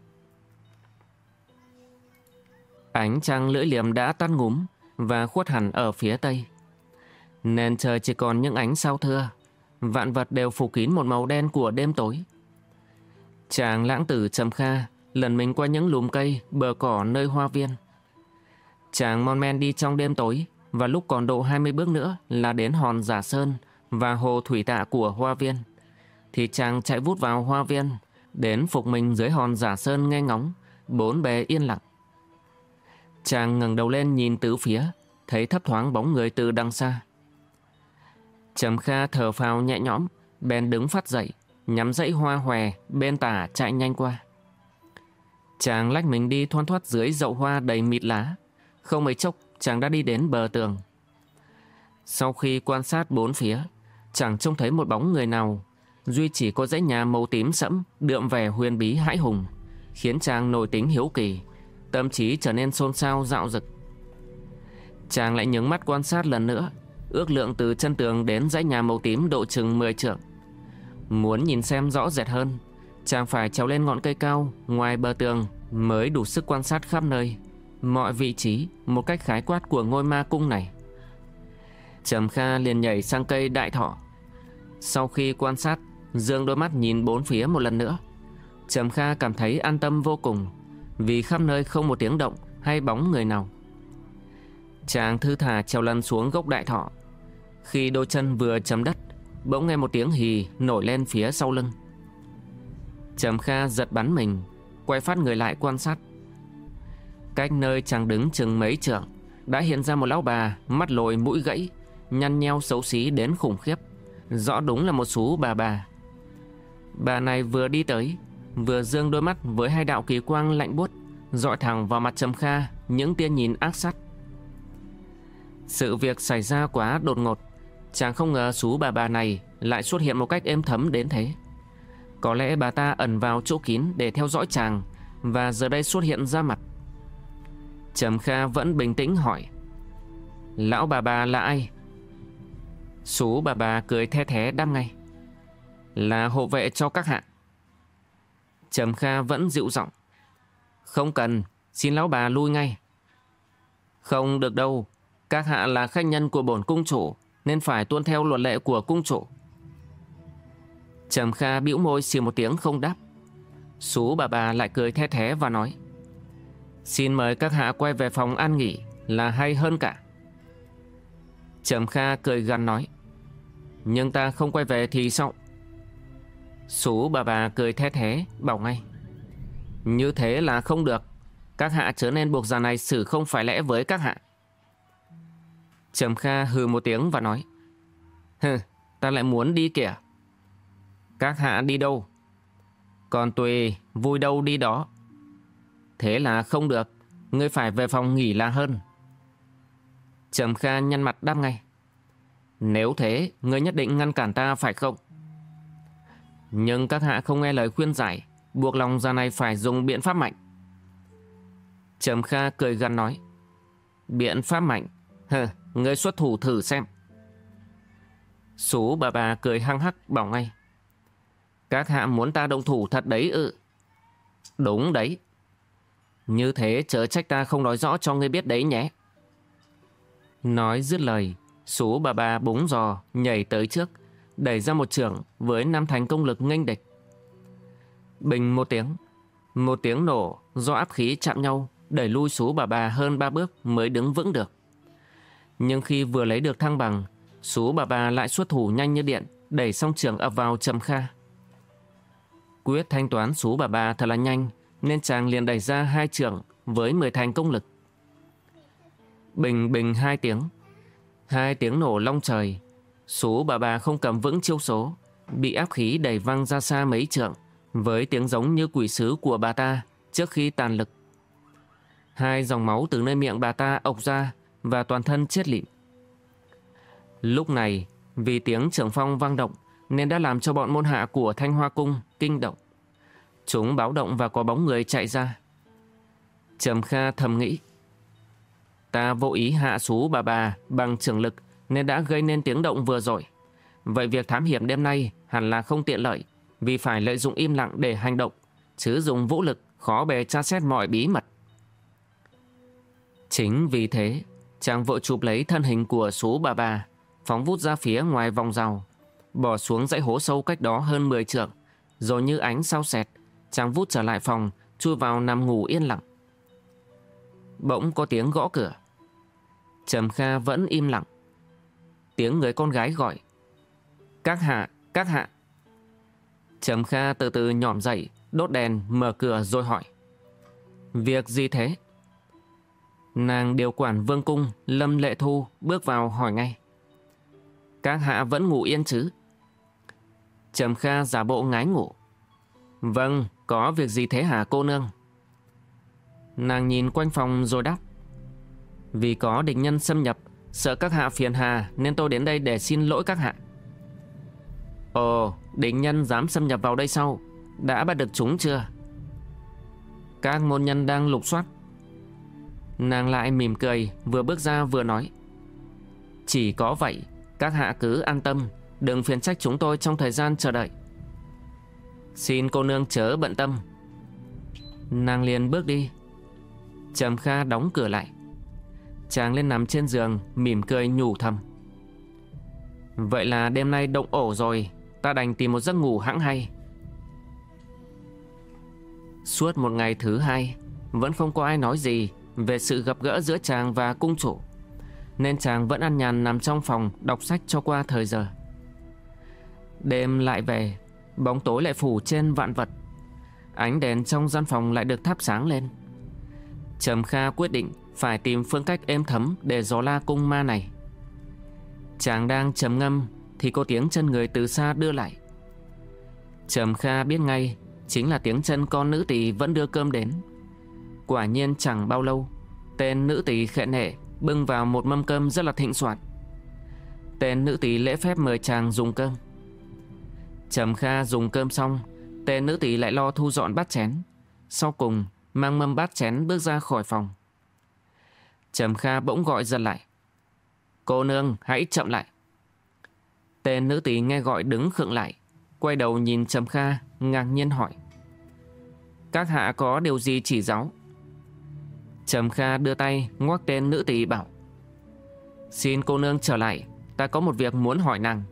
Ánh trăng lưỡi liềm đã tắt ngúm và khuất hẳn ở phía tây. Nên trời chỉ còn những ánh sao thưa, vạn vật đều phủ kín một màu đen của đêm tối. Chàng lãng tử trầm kha lần mình qua những lùm cây, bờ cỏ nơi hoa viên. Chàng mon men đi trong đêm tối và lúc còn độ 20 bước nữa là đến hòn giả sơn và hồ thủy tạ của hoa viên. Thì chàng chạy vút vào hoa viên, đến phục mình dưới hòn giả sơn nghe ngóng, bốn bề yên lặng. Chàng ngẩng đầu lên nhìn tứ phía, thấy thấp thoáng bóng người từ đằng xa. Trầm Kha thở phào nhẹ nhõm, bèn đứng phát dậy, nhắm dãy hoa hòe bên tả chạy nhanh qua. Chàng lách mình đi thoăn thoát dưới dậu hoa đầy mịt lá. Không mấy chốc, chàng đã đi đến bờ tường. Sau khi quan sát bốn phía, chàng trông thấy một bóng người nào. Duy chỉ có dãy nhà màu tím sẫm, đượm vẻ huyền bí hãi hùng, khiến chàng nổi tính hiếu kỳ, tâm trí trở nên xôn xao dạo dực. Chàng lại nhướng mắt quan sát lần nữa, ước lượng từ chân tường đến dãy nhà màu tím độ chừng 10 trượng. Muốn nhìn xem rõ rệt hơn, chàng phải trèo lên ngọn cây cao ngoài bờ tường mới đủ sức quan sát khắp nơi, mọi vị trí một cách khái quát của ngôi ma cung này. Trầm Kha liền nhảy sang cây đại thọ. Sau khi quan sát, dương đôi mắt nhìn bốn phía một lần nữa. Trầm Kha cảm thấy an tâm vô cùng, vì khắp nơi không một tiếng động hay bóng người nào. Chàng thư thả trèo lăn xuống gốc đại thọ. Khi đôi chân vừa chấm đất, bỗng nghe một tiếng hì nổi lên phía sau lưng. Trầm Kha giật bắn mình, quay phát người lại quan sát. Cách nơi chàng đứng chừng mấy trượng, đã hiện ra một lão bà, mắt lồi mũi gãy, nhăn nheo xấu xí đến khủng khiếp. Rõ đúng là một số bà bà. Bà này vừa đi tới, vừa dương đôi mắt với hai đạo kỳ quang lạnh buốt, dọi thẳng vào mặt Trầm Kha những tia nhìn ác sắt. Sự việc xảy ra quá đột ngột, chàng không ngờ số bà bà này lại xuất hiện một cách êm thấm đến thế. Có lẽ bà ta ẩn vào chỗ kín để theo dõi chàng Và giờ đây xuất hiện ra mặt Trầm Kha vẫn bình tĩnh hỏi, Lão bà bà là ai? Sú bà bà cười the thế đam ngay, Là hộ vệ cho các hạ Trầm Kha vẫn dịu giọng, Không cần, Xin lão bà lui ngay Không được đâu, Các hạ là khách nhân của bổn cung chủ, Nên phải tuân theo luật lệ của cung chủ Trầm Kha bĩu môi xìu một tiếng không đáp. Sú bà bà lại cười the thế và nói Xin mời các hạ quay về phòng an nghỉ là hay hơn cả. Trầm Kha cười gằn nói Nhưng ta không quay về thì sao? Sú bà bà cười thét thế bảo ngay Như thế là không được Các hạ trở nên buộc già này xử không phải lẽ với các hạ Trầm Kha hừ một tiếng và nói Hừ, ta lại muốn đi kìa các hạ đi đâu? Còn tùy, vui đâu đi đó. Thế là không được, ngươi phải về phòng nghỉ là hơn. Trầm Kha nhăn mặt đáp ngay. Nếu thế, ngươi nhất định ngăn cản ta phải không? Nhưng các hạ không nghe lời khuyên giải, buộc lòng già này phải dùng biện pháp mạnh. Trầm Kha cười gằn nói. Biện pháp mạnh? Hờ, ngươi xuất thủ thử xem. Sú bà bà cười hăng hắc bảo ngay. Các hạ muốn ta động thủ thật đấy ư? Đúng đấy. Như thế chớ trách ta không nói rõ cho ngươi biết đấy nhé. Nói dứt lời, số bà bà búng giò nhảy tới trước, đẩy ra một trường với năm thành công lực nghênh địch. Bình một tiếng, một tiếng nổ do áp khí chạm nhau đẩy lui số bà bà hơn ba bước mới đứng vững được. Nhưng khi vừa lấy được thăng bằng, số bà bà lại xuất thủ nhanh như điện, đẩy xong trường ập vào trầm kha. Quyết thanh toán số bà bà thật là nhanh, nên chàng liền đẩy ra hai trưởng với 10 thành công lực. Bình bình hai tiếng. Hai tiếng nổ long trời. Số bà bà không cầm vững chiêu số, bị áp khí đẩy văng ra xa mấy trượng, với tiếng giống như quỷ sứ của bà ta trước khi tàn lực. Hai dòng máu từ nơi miệng bà ta ộc ra và toàn thân chết lịm. Lúc này, vì tiếng trưởng phong vang động, nên đã làm cho bọn môn hạ của Thanh Hoa Cung kinh động. Chúng báo động và có bóng người chạy ra. Trầm Kha thầm nghĩ. Ta vô ý hạ sú bà bà bằng trường lực nên đã gây nên tiếng động vừa rồi. Vậy việc thám hiểm đêm nay hẳn là không tiện lợi vì phải lợi dụng im lặng để hành động, chứ dùng vũ lực khó bề tra xét mọi bí mật. Chính vì thế, chàng vội chụp lấy thân hình của sú bà bà, phóng vút ra phía ngoài vòng rào bỏ xuống dãy hố sâu cách đó hơn 10 trượng, rồi như ánh sao xẹt, chàng vút trở lại phòng, chui vào nằm ngủ yên lặng. Bỗng có tiếng gõ cửa. Trầm Kha vẫn im lặng. Tiếng người con gái gọi. Các hạ, các hạ. Trầm Kha từ từ nhỏm dậy, đốt đèn, mở cửa rồi hỏi. Việc gì thế? Nàng điều quản vương cung, Lâm Lệ Thu bước vào hỏi ngay. Các hạ vẫn ngủ yên chứ? Trầm Kha giả bộ ngái ngủ. Vâng, có việc gì thế hả cô nương? Nàng nhìn quanh phòng rồi đáp. Vì có địch nhân xâm nhập, sợ các hạ phiền hà nên tôi đến đây để xin lỗi các hạ. Ồ, địch nhân dám xâm nhập vào đây sau, đã bắt được chúng chưa? Các môn nhân đang lục soát. Nàng lại mỉm cười, vừa bước ra vừa nói. Chỉ có vậy, các hạ cứ an tâm, đừng phiền trách chúng tôi trong thời gian chờ đợi. Xin cô nương chớ bận tâm. Nàng liền bước đi. Trầm Kha đóng cửa lại. Chàng lên nằm trên giường, mỉm cười nhủ thầm. Vậy là đêm nay động ổ rồi, ta đành tìm một giấc ngủ hãng hay. Suốt một ngày thứ hai, vẫn không có ai nói gì về sự gặp gỡ giữa chàng và cung chủ. Nên chàng vẫn ăn nhàn nằm trong phòng đọc sách cho qua thời giờ. Đêm lại về, bóng tối lại phủ trên vạn vật. Ánh đèn trong gian phòng lại được thắp sáng lên. Trầm Kha quyết định phải tìm phương cách êm thấm để gió la cung ma này. Chàng đang trầm ngâm thì có tiếng chân người từ xa đưa lại. Trầm Kha biết ngay chính là tiếng chân con nữ tỷ vẫn đưa cơm đến. Quả nhiên chẳng bao lâu, tên nữ tỷ khệ nệ bưng vào một mâm cơm rất là thịnh soạn. Tên nữ tỷ lễ phép mời chàng dùng cơm. Trầm Kha dùng cơm xong, tên nữ tỷ lại lo thu dọn bát chén. Sau cùng, mang mâm bát chén bước ra khỏi phòng. Trầm Kha bỗng gọi giật lại. Cô nương, hãy chậm lại. Tên nữ tỷ nghe gọi đứng khựng lại, quay đầu nhìn Trầm Kha, ngạc nhiên hỏi. Các hạ có điều gì chỉ giáo? Trầm Kha đưa tay ngoắc tên nữ tỷ bảo. Xin cô nương trở lại, ta có một việc muốn hỏi nàng.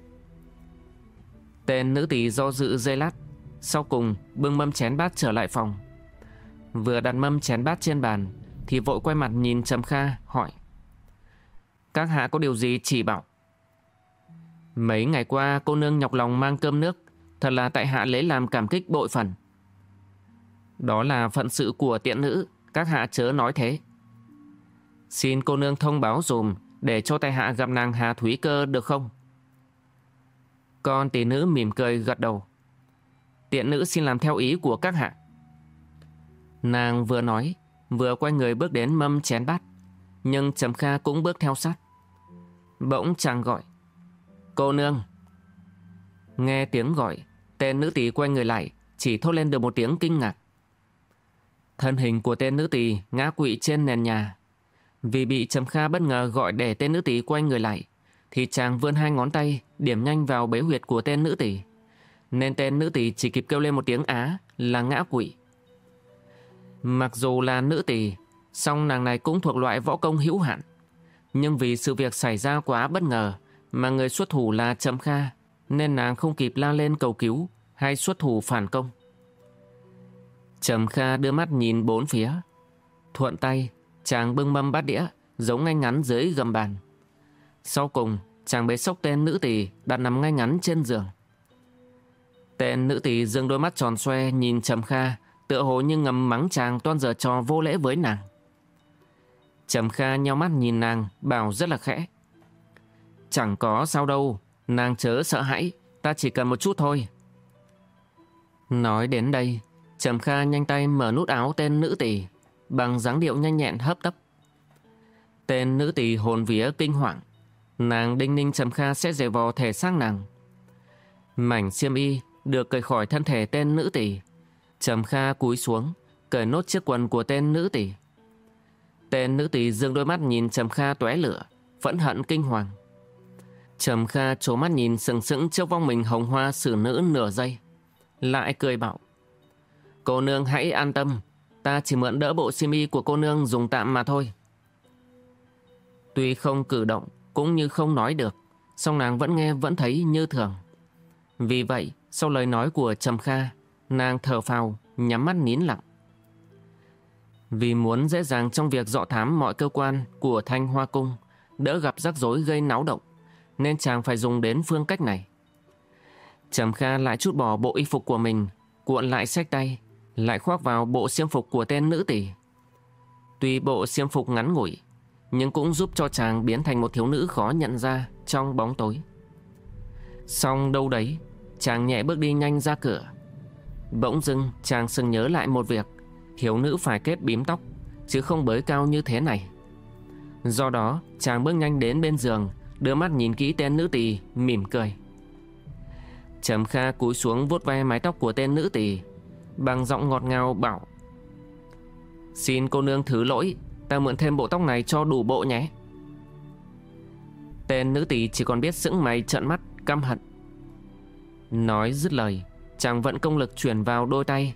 Tên nữ tỷ do dự dây lát, sau cùng bưng mâm chén bát trở lại phòng. Vừa đặt mâm chén bát trên bàn, thì vội quay mặt nhìn Trầm Kha hỏi. Các hạ có điều gì chỉ bảo? Mấy ngày qua cô nương nhọc lòng mang cơm nước, thật là tại hạ lấy làm cảm kích bội phần. Đó là phận sự của tiện nữ, các hạ chớ nói thế. Xin cô nương thông báo dùm để cho tại hạ gặp nàng Hà Thúy Cơ được không? Con tỷ nữ mỉm cười gật đầu. Tiện nữ xin làm theo ý của các hạ. Nàng vừa nói, vừa quay người bước đến mâm chén bát. Nhưng Trầm Kha cũng bước theo sát. Bỗng chàng gọi. Cô nương. Nghe tiếng gọi, tên nữ tỷ quay người lại, chỉ thốt lên được một tiếng kinh ngạc. Thân hình của tên nữ tỷ ngã quỵ trên nền nhà. Vì bị Trầm Kha bất ngờ gọi để tên nữ tỷ quay người lại, thì chàng vươn hai ngón tay điểm nhanh vào bế huyệt của tên nữ tỷ. Nên tên nữ tỷ chỉ kịp kêu lên một tiếng á là ngã quỵ. Mặc dù là nữ tỷ, song nàng này cũng thuộc loại võ công hữu hạn. Nhưng vì sự việc xảy ra quá bất ngờ, mà người xuất thủ là Trầm Kha, nên nàng không kịp la lên cầu cứu hay xuất thủ phản công. Trầm Kha đưa mắt nhìn bốn phía. Thuận tay, chàng bưng mâm bát đĩa, giống ngay ngắn dưới gầm bàn. Sau cùng, chàng bế sốc tên nữ tỷ đặt nằm ngay ngắn trên giường. Tên nữ tỷ dương đôi mắt tròn xoe nhìn Trầm Kha, tựa hồ như ngầm mắng chàng toan giờ trò vô lễ với nàng. Trầm Kha nhau mắt nhìn nàng, bảo rất là khẽ. Chẳng có sao đâu, nàng chớ sợ hãi, ta chỉ cần một chút thôi. Nói đến đây, Trầm Kha nhanh tay mở nút áo tên nữ tỷ, bằng dáng điệu nhanh nhẹn hấp tấp. Tên nữ tỷ hồn vía kinh hoàng, nàng đinh ninh Trầm Kha sẽ dè vò thể xác nàng. Mảnh xiêm y được cởi khỏi thân thể tên nữ tỷ. Trầm Kha cúi xuống, cởi nốt chiếc quần của tên nữ tỷ. Tên nữ tỷ dương đôi mắt nhìn Trầm Kha tóe lửa, phẫn hận kinh hoàng. Trầm Kha trố mắt nhìn sừng sững trước vong mình hồng hoa xử nữ nửa giây. Lại cười bảo. Cô nương hãy an tâm, ta chỉ mượn đỡ bộ xiêm y của cô nương dùng tạm mà thôi. Tuy không cử động, cũng như không nói được, song nàng vẫn nghe vẫn thấy như thường. Vì vậy, sau lời nói của Trầm Kha, nàng thở phào, nhắm mắt nín lặng. Vì muốn dễ dàng trong việc dọ thám mọi cơ quan của Thanh Hoa Cung, đỡ gặp rắc rối gây náo động, nên chàng phải dùng đến phương cách này. Trầm Kha lại chút bỏ bộ y phục của mình, cuộn lại sách tay, lại khoác vào bộ xiêm phục của tên nữ tỷ. Tuy bộ xiêm phục ngắn ngủi, nhưng cũng giúp cho chàng biến thành một thiếu nữ khó nhận ra trong bóng tối. Xong đâu đấy, chàng nhẹ bước đi nhanh ra cửa. Bỗng dưng chàng sừng nhớ lại một việc, thiếu nữ phải kết bím tóc, chứ không bới cao như thế này. Do đó, chàng bước nhanh đến bên giường, đưa mắt nhìn kỹ tên nữ tỳ, mỉm cười. Trầm Kha cúi xuống vuốt ve mái tóc của tên nữ tỳ, bằng giọng ngọt ngào bảo: "Xin cô nương thứ lỗi, ta mượn thêm bộ tóc này cho đủ bộ nhé." Tên nữ tỷ chỉ còn biết sững mày trợn mắt, căm hận. Nói dứt lời, chàng vận công lực chuyển vào đôi tay,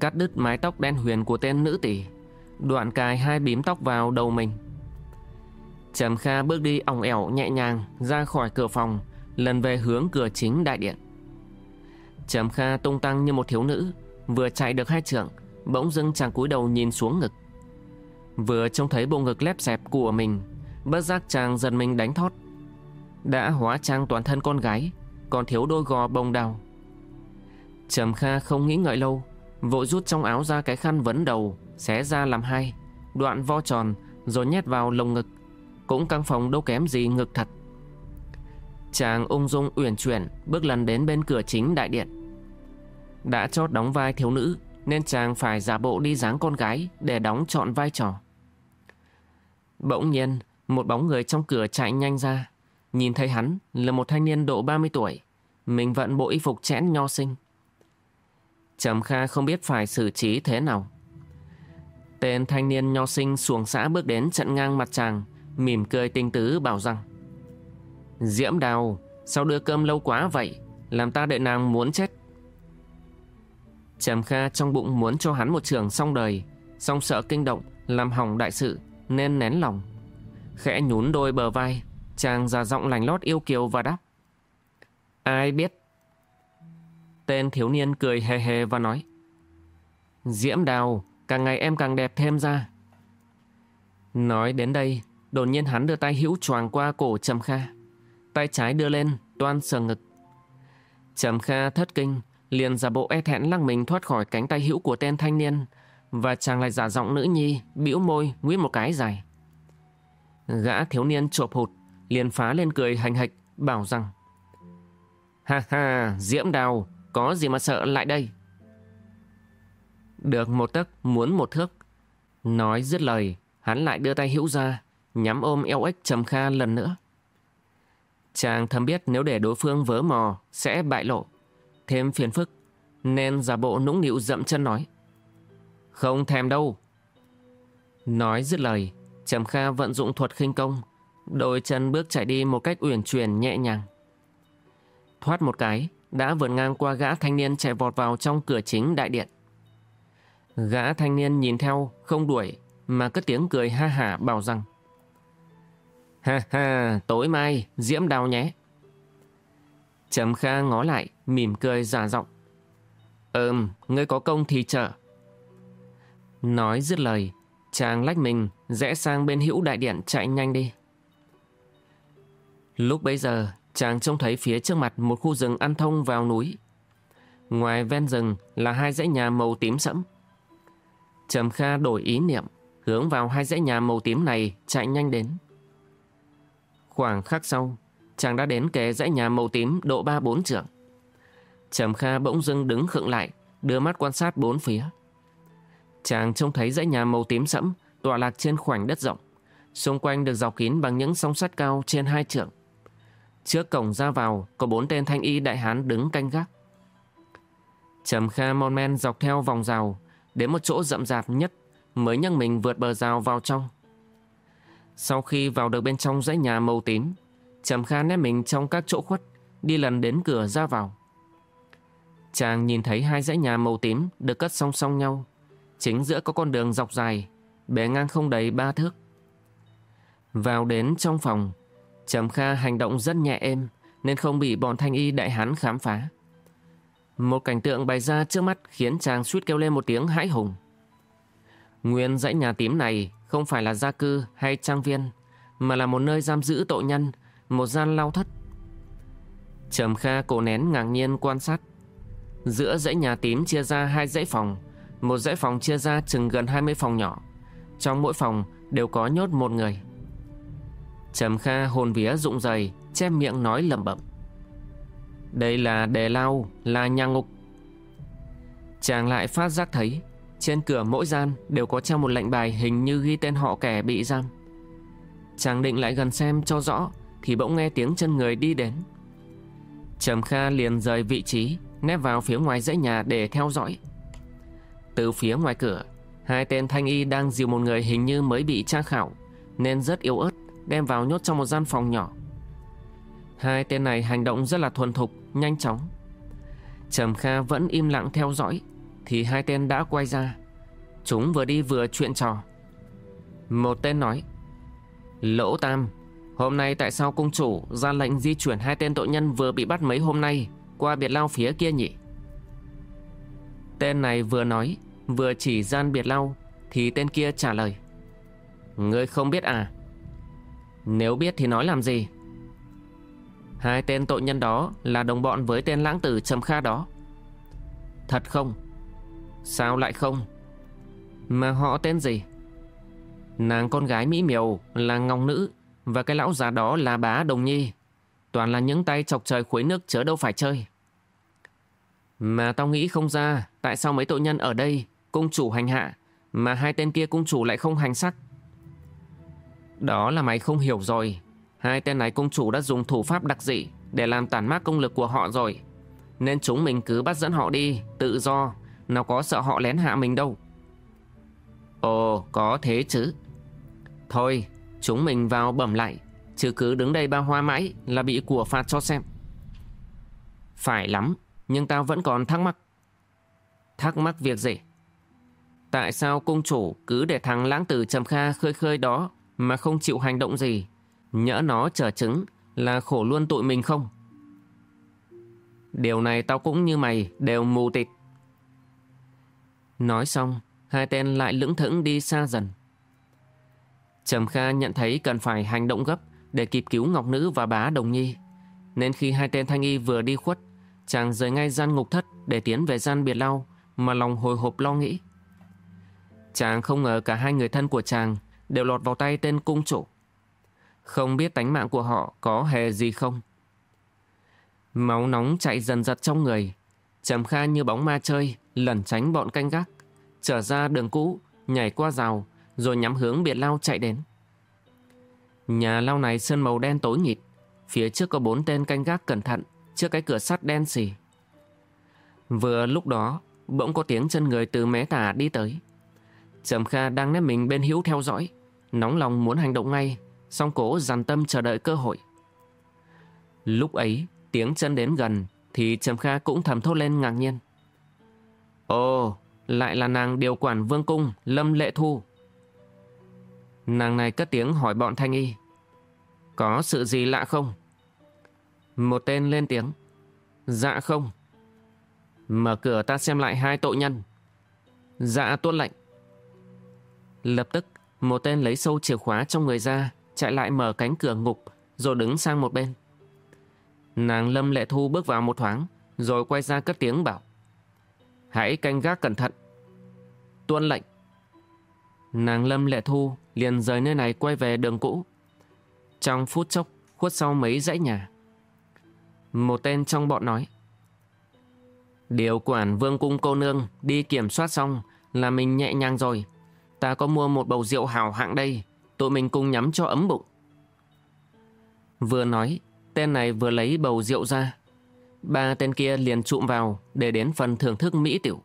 cắt đứt mái tóc đen huyền của tên nữ tỷ, đoạn cài hai bím tóc vào đầu mình. Trầm Kha bước đi ỏng ẻo nhẹ nhàng ra khỏi cửa phòng, lần về hướng cửa chính đại điện. Trầm Kha tung tăng như một thiếu nữ, vừa chạy được hai trượng, bỗng dưng chàng cúi đầu nhìn xuống ngực. Vừa trông thấy bộ ngực lép xẹp của mình, bất giác chàng dần mình đánh thót. Đã hóa trang toàn thân con gái, còn thiếu đôi gò bông đào. Trầm Kha không nghĩ ngợi lâu, vội rút trong áo ra cái khăn vấn đầu, xé ra làm hai, đoạn vo tròn, rồi nhét vào lồng ngực. Cũng căng phòng đâu kém gì ngực thật. Chàng ung dung uyển chuyển bước lần đến bên cửa chính đại điện. Đã chót đóng vai thiếu nữ nên chàng phải giả bộ đi dáng con gái để đóng trọn vai trò. Bỗng nhiên, một bóng người trong cửa chạy nhanh ra. Nhìn thấy hắn là một thanh niên độ 30 tuổi, mình vận bộ y phục chẽn nho sinh. Trầm Kha không biết phải xử trí thế nào. Tên thanh niên nho sinh xuồng xã bước đến chặn ngang mặt chàng, mỉm cười tinh tứ bảo rằng Diễm Đào, sao đưa cơm lâu quá vậy, làm ta đợi nàng muốn chết. Trầm Kha trong bụng muốn cho hắn một trường xong đời, song sợ kinh động, làm hỏng đại sự, nên nén lòng. Khẽ nhún đôi bờ vai, chàng ra giọng lành lót yêu kiều và đáp. Ai biết? Tên thiếu niên cười hề hề và nói. Diễm Đào, càng ngày em càng đẹp thêm ra. Nói đến đây, đột nhiên hắn đưa tay hữu choàng qua cổ Trầm Kha. Tay trái đưa lên, toan sờ ngực. Trầm Kha thất kinh, liền giả bộ e thẹn lăng mình thoát khỏi cánh tay hữu của tên thanh niên và chàng lại giả giọng nữ nhi, bĩu môi, nguyết một cái dài. Gã thiếu niên chộp hụt, liền phá lên cười hành hạch, bảo rằng Ha ha, Diễm Đào, có gì mà sợ lại đây? Được một tấc muốn một thước. Nói dứt lời, hắn lại đưa tay hữu ra, nhắm ôm eo ếch trầm kha lần nữa. Chàng thầm biết nếu để đối phương vớ mò sẽ bại lộ, thêm phiền phức, nên giả bộ nũng nịu dậm chân nói. Không thèm đâu. Nói dứt lời, Trầm Kha vận dụng thuật khinh công, đôi chân bước chạy đi một cách uyển chuyển nhẹ nhàng. Thoát một cái, đã vượt ngang qua gã thanh niên chạy vọt vào trong cửa chính đại điện. Gã thanh niên nhìn theo, không đuổi, mà cất tiếng cười ha hả bảo rằng Ha ha, tối mai, diễm đào nhé. Trầm Kha ngó lại, mỉm cười giả giọng. Ừm, ngươi có công thì chờ. Nói dứt lời, chàng lách mình, rẽ sang bên hữu đại điện chạy nhanh đi. Lúc bấy giờ, chàng trông thấy phía trước mặt một khu rừng ăn thông vào núi. Ngoài ven rừng là hai dãy nhà màu tím sẫm. Trầm Kha đổi ý niệm, hướng vào hai dãy nhà màu tím này chạy nhanh đến. Khoảng khắc sau, chàng đã đến kề dãy nhà màu tím độ ba bốn trượng. Trầm Kha bỗng dưng đứng khựng lại, đưa mắt quan sát bốn phía. Chàng trông thấy dãy nhà màu tím sẫm tọa lạc trên khoảnh đất rộng, xung quanh được dọc kín bằng những song sắt cao trên hai trượng. Trước cổng ra vào có bốn tên thanh y đại hán đứng canh gác. Trầm Kha mon men dọc theo vòng rào đến một chỗ rậm rạp nhất mới nhấc mình vượt bờ rào vào trong. Sau khi vào được bên trong dãy nhà màu tím, Trầm Kha nép mình trong các chỗ khuất, đi lần đến cửa ra vào. Chàng nhìn thấy hai dãy nhà màu tím được cất song song nhau, chính giữa có con đường dọc dài, bề ngang không đầy ba thước. Vào đến trong phòng, Trầm Kha hành động rất nhẹ êm, nên không bị bọn thanh y đại hán khám phá. Một cảnh tượng bày ra trước mắt khiến chàng suýt kêu lên một tiếng hãi hùng. Nguyên dãy nhà tím này không phải là gia cư hay trang viên, mà là một nơi giam giữ tội nhân, một gian lao thất. Trầm Kha cổ nén ngạc nhiên quan sát. Giữa dãy nhà tím chia ra hai dãy phòng, một dãy phòng chia ra chừng gần 20 phòng nhỏ. Trong mỗi phòng đều có nhốt một người. Trầm Kha hồn vía rụng dày che miệng nói lẩm bẩm. Đây là đề lao, là nhà ngục. Chàng lại phát giác thấy trên cửa mỗi gian đều có treo một lệnh bài hình như ghi tên họ kẻ bị giam. Chàng định lại gần xem cho rõ thì bỗng nghe tiếng chân người đi đến. Trầm Kha liền rời vị trí, nép vào phía ngoài dãy nhà để theo dõi. Từ phía ngoài cửa, hai tên thanh y đang dìu một người hình như mới bị tra khảo, nên rất yếu ớt, đem vào nhốt trong một gian phòng nhỏ. Hai tên này hành động rất là thuần thục, nhanh chóng. Trầm Kha vẫn im lặng theo dõi, thì hai tên đã quay ra. Chúng vừa đi vừa chuyện trò. Một tên nói, Lỗ Tam, hôm nay tại sao cung chủ ra lệnh di chuyển hai tên tội nhân vừa bị bắt mấy hôm nay qua biệt lao phía kia nhỉ? Tên này vừa nói, vừa chỉ gian biệt lao, thì tên kia trả lời. Ngươi không biết à? Nếu biết thì nói làm gì? Hai tên tội nhân đó là đồng bọn với tên lãng tử Trầm Kha đó. Thật không? Sao lại không? Mà họ tên gì? Nàng con gái Mỹ Miều là Ngọc Nữ và cái lão già đó là bá Đồng Nhi. Toàn là những tay chọc trời khuấy nước chớ đâu phải chơi. Mà tao nghĩ không ra tại sao mấy tội nhân ở đây cung chủ hành hạ mà hai tên kia cung chủ lại không hành sắc. Đó là mày không hiểu rồi. Hai tên này cung chủ đã dùng thủ pháp đặc dị để làm tản mát công lực của họ rồi. Nên chúng mình cứ bắt dẫn họ đi, tự do, nào có sợ họ lén hạ mình đâu. Ồ, có thế chứ. Thôi, chúng mình vào bẩm lại, chứ cứ đứng đây ba hoa mãi là bị của phạt cho xem. Phải lắm, nhưng tao vẫn còn thắc mắc. Thắc mắc việc gì? Tại sao cung chủ cứ để thằng lãng tử trầm kha khơi khơi đó mà không chịu hành động gì? Nhỡ nó trở chứng là khổ luôn tụi mình không? Điều này tao cũng như mày đều mù tịt. Nói xong, hai tên lại lững thững đi xa dần. Trầm Kha nhận thấy cần phải hành động gấp để kịp cứu Ngọc Nữ và bá Đồng Nhi. Nên khi hai tên thanh y vừa đi khuất, chàng rời ngay gian ngục thất để tiến về gian biệt lao mà lòng hồi hộp lo nghĩ. Chàng không ngờ cả hai người thân của chàng đều lọt vào tay tên cung chủ. Không biết tánh mạng của họ có hề gì không. Máu nóng chạy dần dật trong người. Trầm Kha như bóng ma chơi, lẩn tránh bọn canh gác. Trở ra đường cũ, nhảy qua rào, rồi nhắm hướng biệt lao chạy đến. Nhà lao này sơn màu đen tối nghịt, phía trước có bốn tên canh gác cẩn thận, trước cái cửa sắt đen xì. Vừa lúc đó, bỗng có tiếng chân người từ mé tả đi tới. Trầm Kha đang nép mình bên hữu theo dõi, nóng lòng muốn hành động ngay, song cố dằn tâm chờ đợi cơ hội. Lúc ấy, tiếng chân đến gần, thì Trầm Kha cũng thầm thốt lên ngạc nhiên. Ồ, lại là nàng điều quản vương cung, Lâm Lệ Thu. Nàng này cất tiếng hỏi bọn thanh y. Có sự gì lạ không? Một tên lên tiếng. Dạ không. Mở cửa ta xem lại hai tội nhân. Dạ tuân lệnh. Lập tức, một tên lấy sâu chìa khóa trong người ra, chạy lại mở cánh cửa ngục, rồi đứng sang một bên. Nàng Lâm Lệ Thu bước vào một thoáng, rồi quay ra cất tiếng bảo. Hãy canh gác cẩn thận. Tuân lệnh. Nàng Lâm Lệ Thu liền rời nơi này quay về đường cũ. Trong phút chốc, khuất sau mấy dãy nhà. Một tên trong bọn nói. Điều quản vương cung cô nương đi kiểm soát xong là mình nhẹ nhàng rồi. Ta có mua một bầu rượu hào hạng đây, tụi mình cùng nhắm cho ấm bụng. Vừa nói, tên này vừa lấy bầu rượu ra. Ba tên kia liền trụm vào để đến phần thưởng thức mỹ tiểu.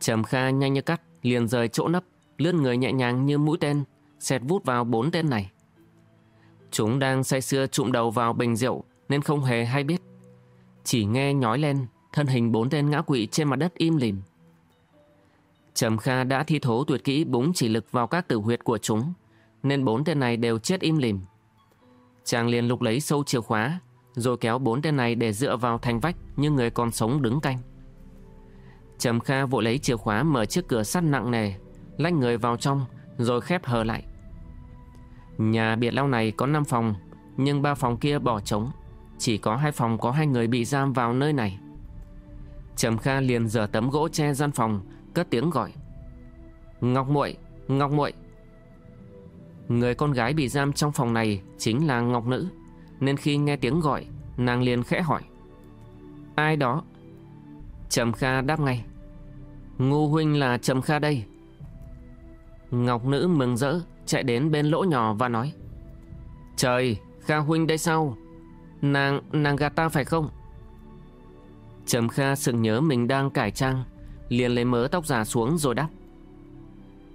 Trầm Kha nhanh như cắt, liền rời chỗ nấp, lướt người nhẹ nhàng như mũi tên, xẹt vút vào bốn tên này. Chúng đang say sưa trụm đầu vào bình rượu nên không hề hay biết. Chỉ nghe nhói lên, thân hình bốn tên ngã quỵ trên mặt đất im lìm. Trầm Kha đã thi thố tuyệt kỹ búng chỉ lực vào các tử huyệt của chúng, nên bốn tên này đều chết im lìm. Chàng liền lục lấy sâu chìa khóa, rồi kéo bốn tên này để dựa vào thành vách như người còn sống đứng canh. Trầm Kha vội lấy chìa khóa mở chiếc cửa sắt nặng nề, lách người vào trong rồi khép hờ lại. Nhà biệt lao này có 5 phòng, nhưng ba phòng kia bỏ trống, chỉ có hai phòng có hai người bị giam vào nơi này. Trầm Kha liền dở tấm gỗ che gian phòng, cất tiếng gọi. Ngọc muội, Ngọc muội. Người con gái bị giam trong phòng này chính là Ngọc Nữ, nên khi nghe tiếng gọi, nàng liền khẽ hỏi. Ai đó? Trầm Kha đáp ngay. Ngu huynh là Trầm Kha đây. Ngọc Nữ mừng rỡ, chạy đến bên lỗ nhỏ và nói. Trời, Kha huynh đây sao? Nàng, nàng gạt ta phải không? Trầm Kha sừng nhớ mình đang cải trang, liền lấy mớ tóc giả xuống rồi đáp.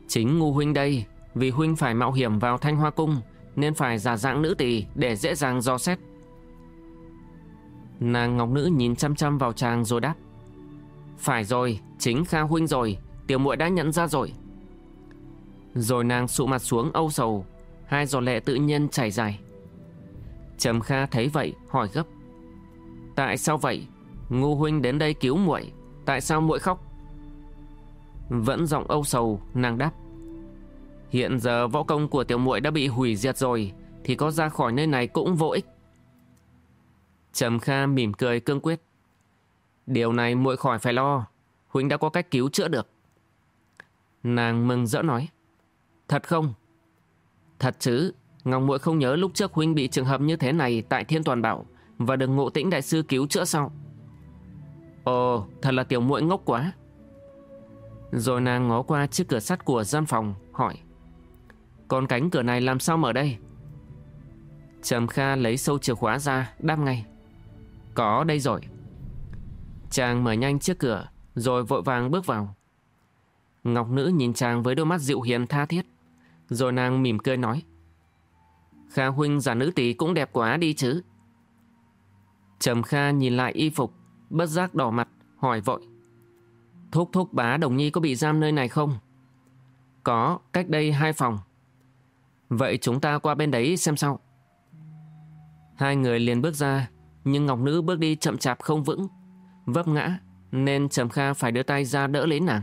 Chính ngu huynh đây, vì huynh phải mạo hiểm vào thanh hoa cung, nên phải giả dạng nữ tỳ để dễ dàng do xét. Nàng ngọc nữ nhìn chăm chăm vào chàng rồi đáp. Phải rồi, chính Kha huynh rồi, tiểu muội đã nhận ra rồi. Rồi nàng sụ mặt xuống âu sầu, hai giọt lệ tự nhiên chảy dài. Trầm Kha thấy vậy, hỏi gấp. Tại sao vậy? Ngô huynh đến đây cứu muội, tại sao muội khóc? Vẫn giọng âu sầu, nàng đáp. Hiện giờ võ công của tiểu muội đã bị hủy diệt rồi, thì có ra khỏi nơi này cũng vô ích. Trầm Kha mỉm cười cương quyết. Điều này muội khỏi phải lo, huynh đã có cách cứu chữa được. Nàng mừng rỡ nói. Thật không? Thật chứ, Ngọc muội không nhớ lúc trước huynh bị trường hợp như thế này tại Thiên Toàn Bảo và được ngộ tĩnh đại sư cứu chữa sao? Ồ, thật là tiểu muội ngốc quá. Rồi nàng ngó qua chiếc cửa sắt của gian phòng, hỏi. Còn cánh cửa này làm sao mở đây? Trầm Kha lấy sâu chìa khóa ra, đáp ngay. Có đây rồi. Chàng mở nhanh chiếc cửa, rồi vội vàng bước vào. Ngọc Nữ nhìn chàng với đôi mắt dịu hiền tha thiết. Rồi nàng mỉm cười nói. Kha huynh giả nữ tỷ cũng đẹp quá đi chứ. Trầm Kha nhìn lại y phục, bất giác đỏ mặt, hỏi vội. Thúc thúc bá đồng nhi có bị giam nơi này không? Có, cách đây hai phòng. Vậy chúng ta qua bên đấy xem sao. Hai người liền bước ra, nhưng Ngọc Nữ bước đi chậm chạp không vững, vấp ngã, nên Trầm Kha phải đưa tay ra đỡ lấy nàng.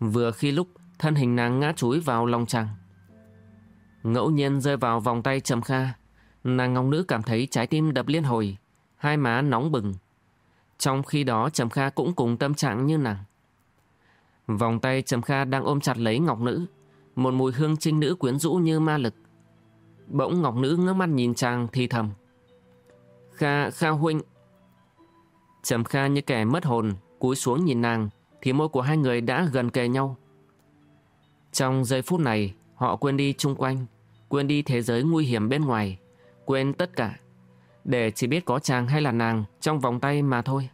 Vừa khi lúc thân hình nàng ngã chúi vào lòng chàng. Ngẫu nhiên rơi vào vòng tay Trầm Kha, nàng Ngọc Nữ cảm thấy trái tim đập liên hồi, hai má nóng bừng. Trong khi đó Trầm Kha cũng cùng tâm trạng như nàng. Vòng tay Trầm Kha đang ôm chặt lấy Ngọc Nữ, một mùi hương trinh nữ quyến rũ như ma lực. Bỗng Ngọc Nữ ngước mắt nhìn chàng thì thầm. Kha, Kha huynh. Trầm Kha như kẻ mất hồn, cúi xuống nhìn nàng, thì môi của hai người đã gần kề nhau. Trong giây phút này, họ quên đi chung quanh, quên đi thế giới nguy hiểm bên ngoài, quên tất cả, để chỉ biết có chàng hay là nàng trong vòng tay mà thôi.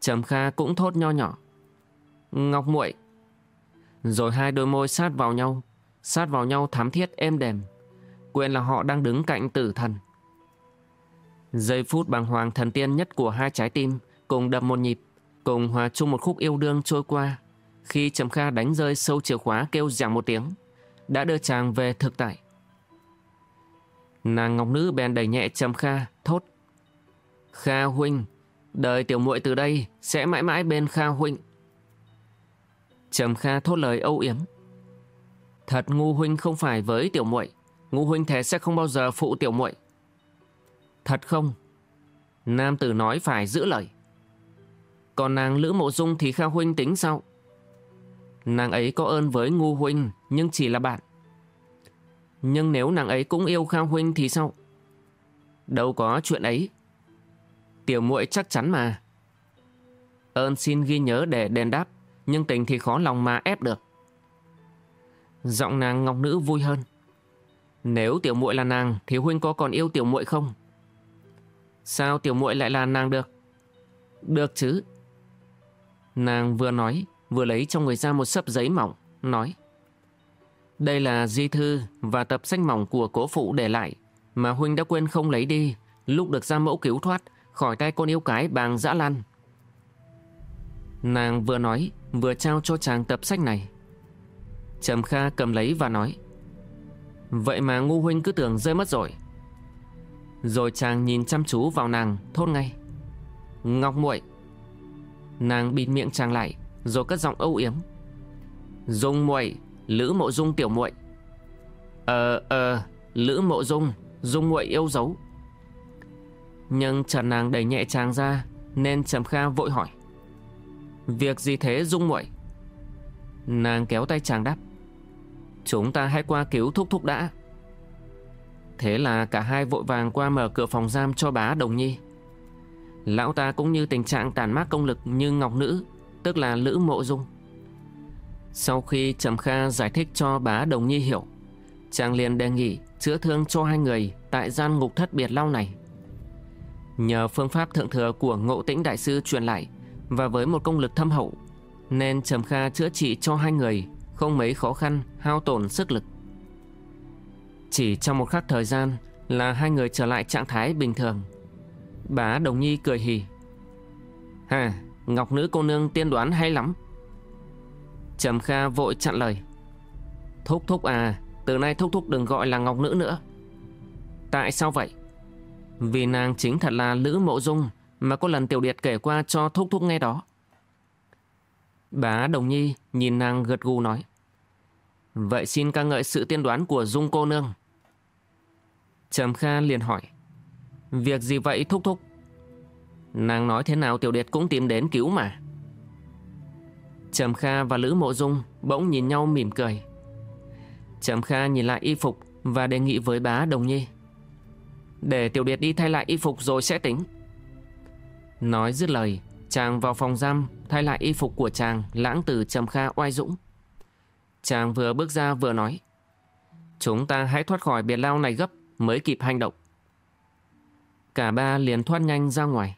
Trầm Kha cũng thốt nho nhỏ. Ngọc muội Rồi hai đôi môi sát vào nhau, sát vào nhau thám thiết êm đềm, quên là họ đang đứng cạnh tử thần. Giây phút bàng hoàng thần tiên nhất của hai trái tim cùng đập một nhịp, cùng hòa chung một khúc yêu đương trôi qua. Khi Trầm Kha đánh rơi sâu chìa khóa kêu giảng một tiếng, đã đưa chàng về thực tại. Nàng ngọc nữ bèn đẩy nhẹ Trầm Kha, thốt. Kha huynh, đời tiểu muội từ đây sẽ mãi mãi bên Kha huynh. Trầm Kha thốt lời âu yếm. Thật ngu huynh không phải với tiểu muội, ngu huynh thế sẽ không bao giờ phụ tiểu muội. Thật không? Nam tử nói phải giữ lời. Còn nàng Lữ Mộ Dung thì Kha Huynh tính sao? Nàng ấy có ơn với Ngu Huynh nhưng chỉ là bạn. Nhưng nếu nàng ấy cũng yêu Kha Huynh thì sao? Đâu có chuyện ấy. Tiểu muội chắc chắn mà. Ơn xin ghi nhớ để đền đáp, nhưng tình thì khó lòng mà ép được. Giọng nàng ngọc nữ vui hơn. Nếu tiểu muội là nàng thì huynh có còn yêu tiểu muội không? Sao tiểu muội lại là nàng được? Được chứ. Nàng vừa nói, vừa lấy trong người ra một sấp giấy mỏng, nói. Đây là di thư và tập sách mỏng của cố phụ để lại, mà Huynh đã quên không lấy đi, lúc được ra mẫu cứu thoát khỏi tay con yêu cái bàng dã lan. Nàng vừa nói, vừa trao cho chàng tập sách này. Trầm Kha cầm lấy và nói. Vậy mà ngu huynh cứ tưởng rơi mất rồi. Rồi chàng nhìn chăm chú vào nàng thốt ngay Ngọc muội Nàng bịt miệng chàng lại rồi cất giọng âu yếm. Dung muội, Lữ mộ dung tiểu muội. Ờ ờ Lữ mộ dung Dung muội yêu dấu. Nhưng trần nàng đẩy nhẹ chàng ra, Nên Trầm Kha vội hỏi. Việc gì thế, Dung muội? Nàng kéo tay chàng đáp. Chúng ta hãy qua cứu thúc thúc đã. Thế là cả hai vội vàng qua mở cửa phòng giam cho bá Đồng Nhi. Lão ta cũng như tình trạng tàn mát công lực như Ngọc Nữ Tức là Lữ Mộ Dung. Sau khi Trầm Kha giải thích cho bá Đồng Nhi hiểu Chàng liền đề nghị chữa thương cho hai người tại gian ngục thất biệt lao này. Nhờ phương pháp thượng thừa của ngộ tĩnh đại sư truyền lại Và với một công lực thâm hậu Nên Trầm Kha chữa trị cho hai người Không mấy khó khăn, hao tổn sức lực. Chỉ trong một khắc thời gian Là hai người trở lại trạng thái bình thường Bá Đồng Nhi cười hì. Hà, Ngọc Nữ cô nương tiên đoán hay lắm. Trầm Kha vội chặn lời. Thúc thúc à Từ nay thúc thúc đừng gọi là Ngọc Nữ nữa. Tại sao vậy? Vì nàng chính thật là Lữ Mộ Dung Mà có lần Tiểu Điệt kể qua cho thúc thúc nghe đó. Bá Đồng Nhi nhìn nàng gật gù nói. Vậy xin ca ngợi sự tiên đoán của Dung cô nương. Trầm Kha liền hỏi. Việc gì vậy thúc thúc? Nàng nói thế nào Tiểu Điệt cũng tìm đến cứu mà. Trầm Kha và Lữ Mộ Dung bỗng nhìn nhau mỉm cười. Trầm Kha nhìn lại y phục và đề nghị với bá Đồng Nhi. Để Tiểu Điệt đi thay lại y phục rồi sẽ tính. Nói dứt lời, Chàng vào phòng giam, thay lại y phục của chàng, lãng từ Trầm Kha oai dũng. Chàng vừa bước ra vừa nói, Chúng ta hãy thoát khỏi biệt lao này gấp, mới kịp hành động. Cả ba liền thoát nhanh ra ngoài.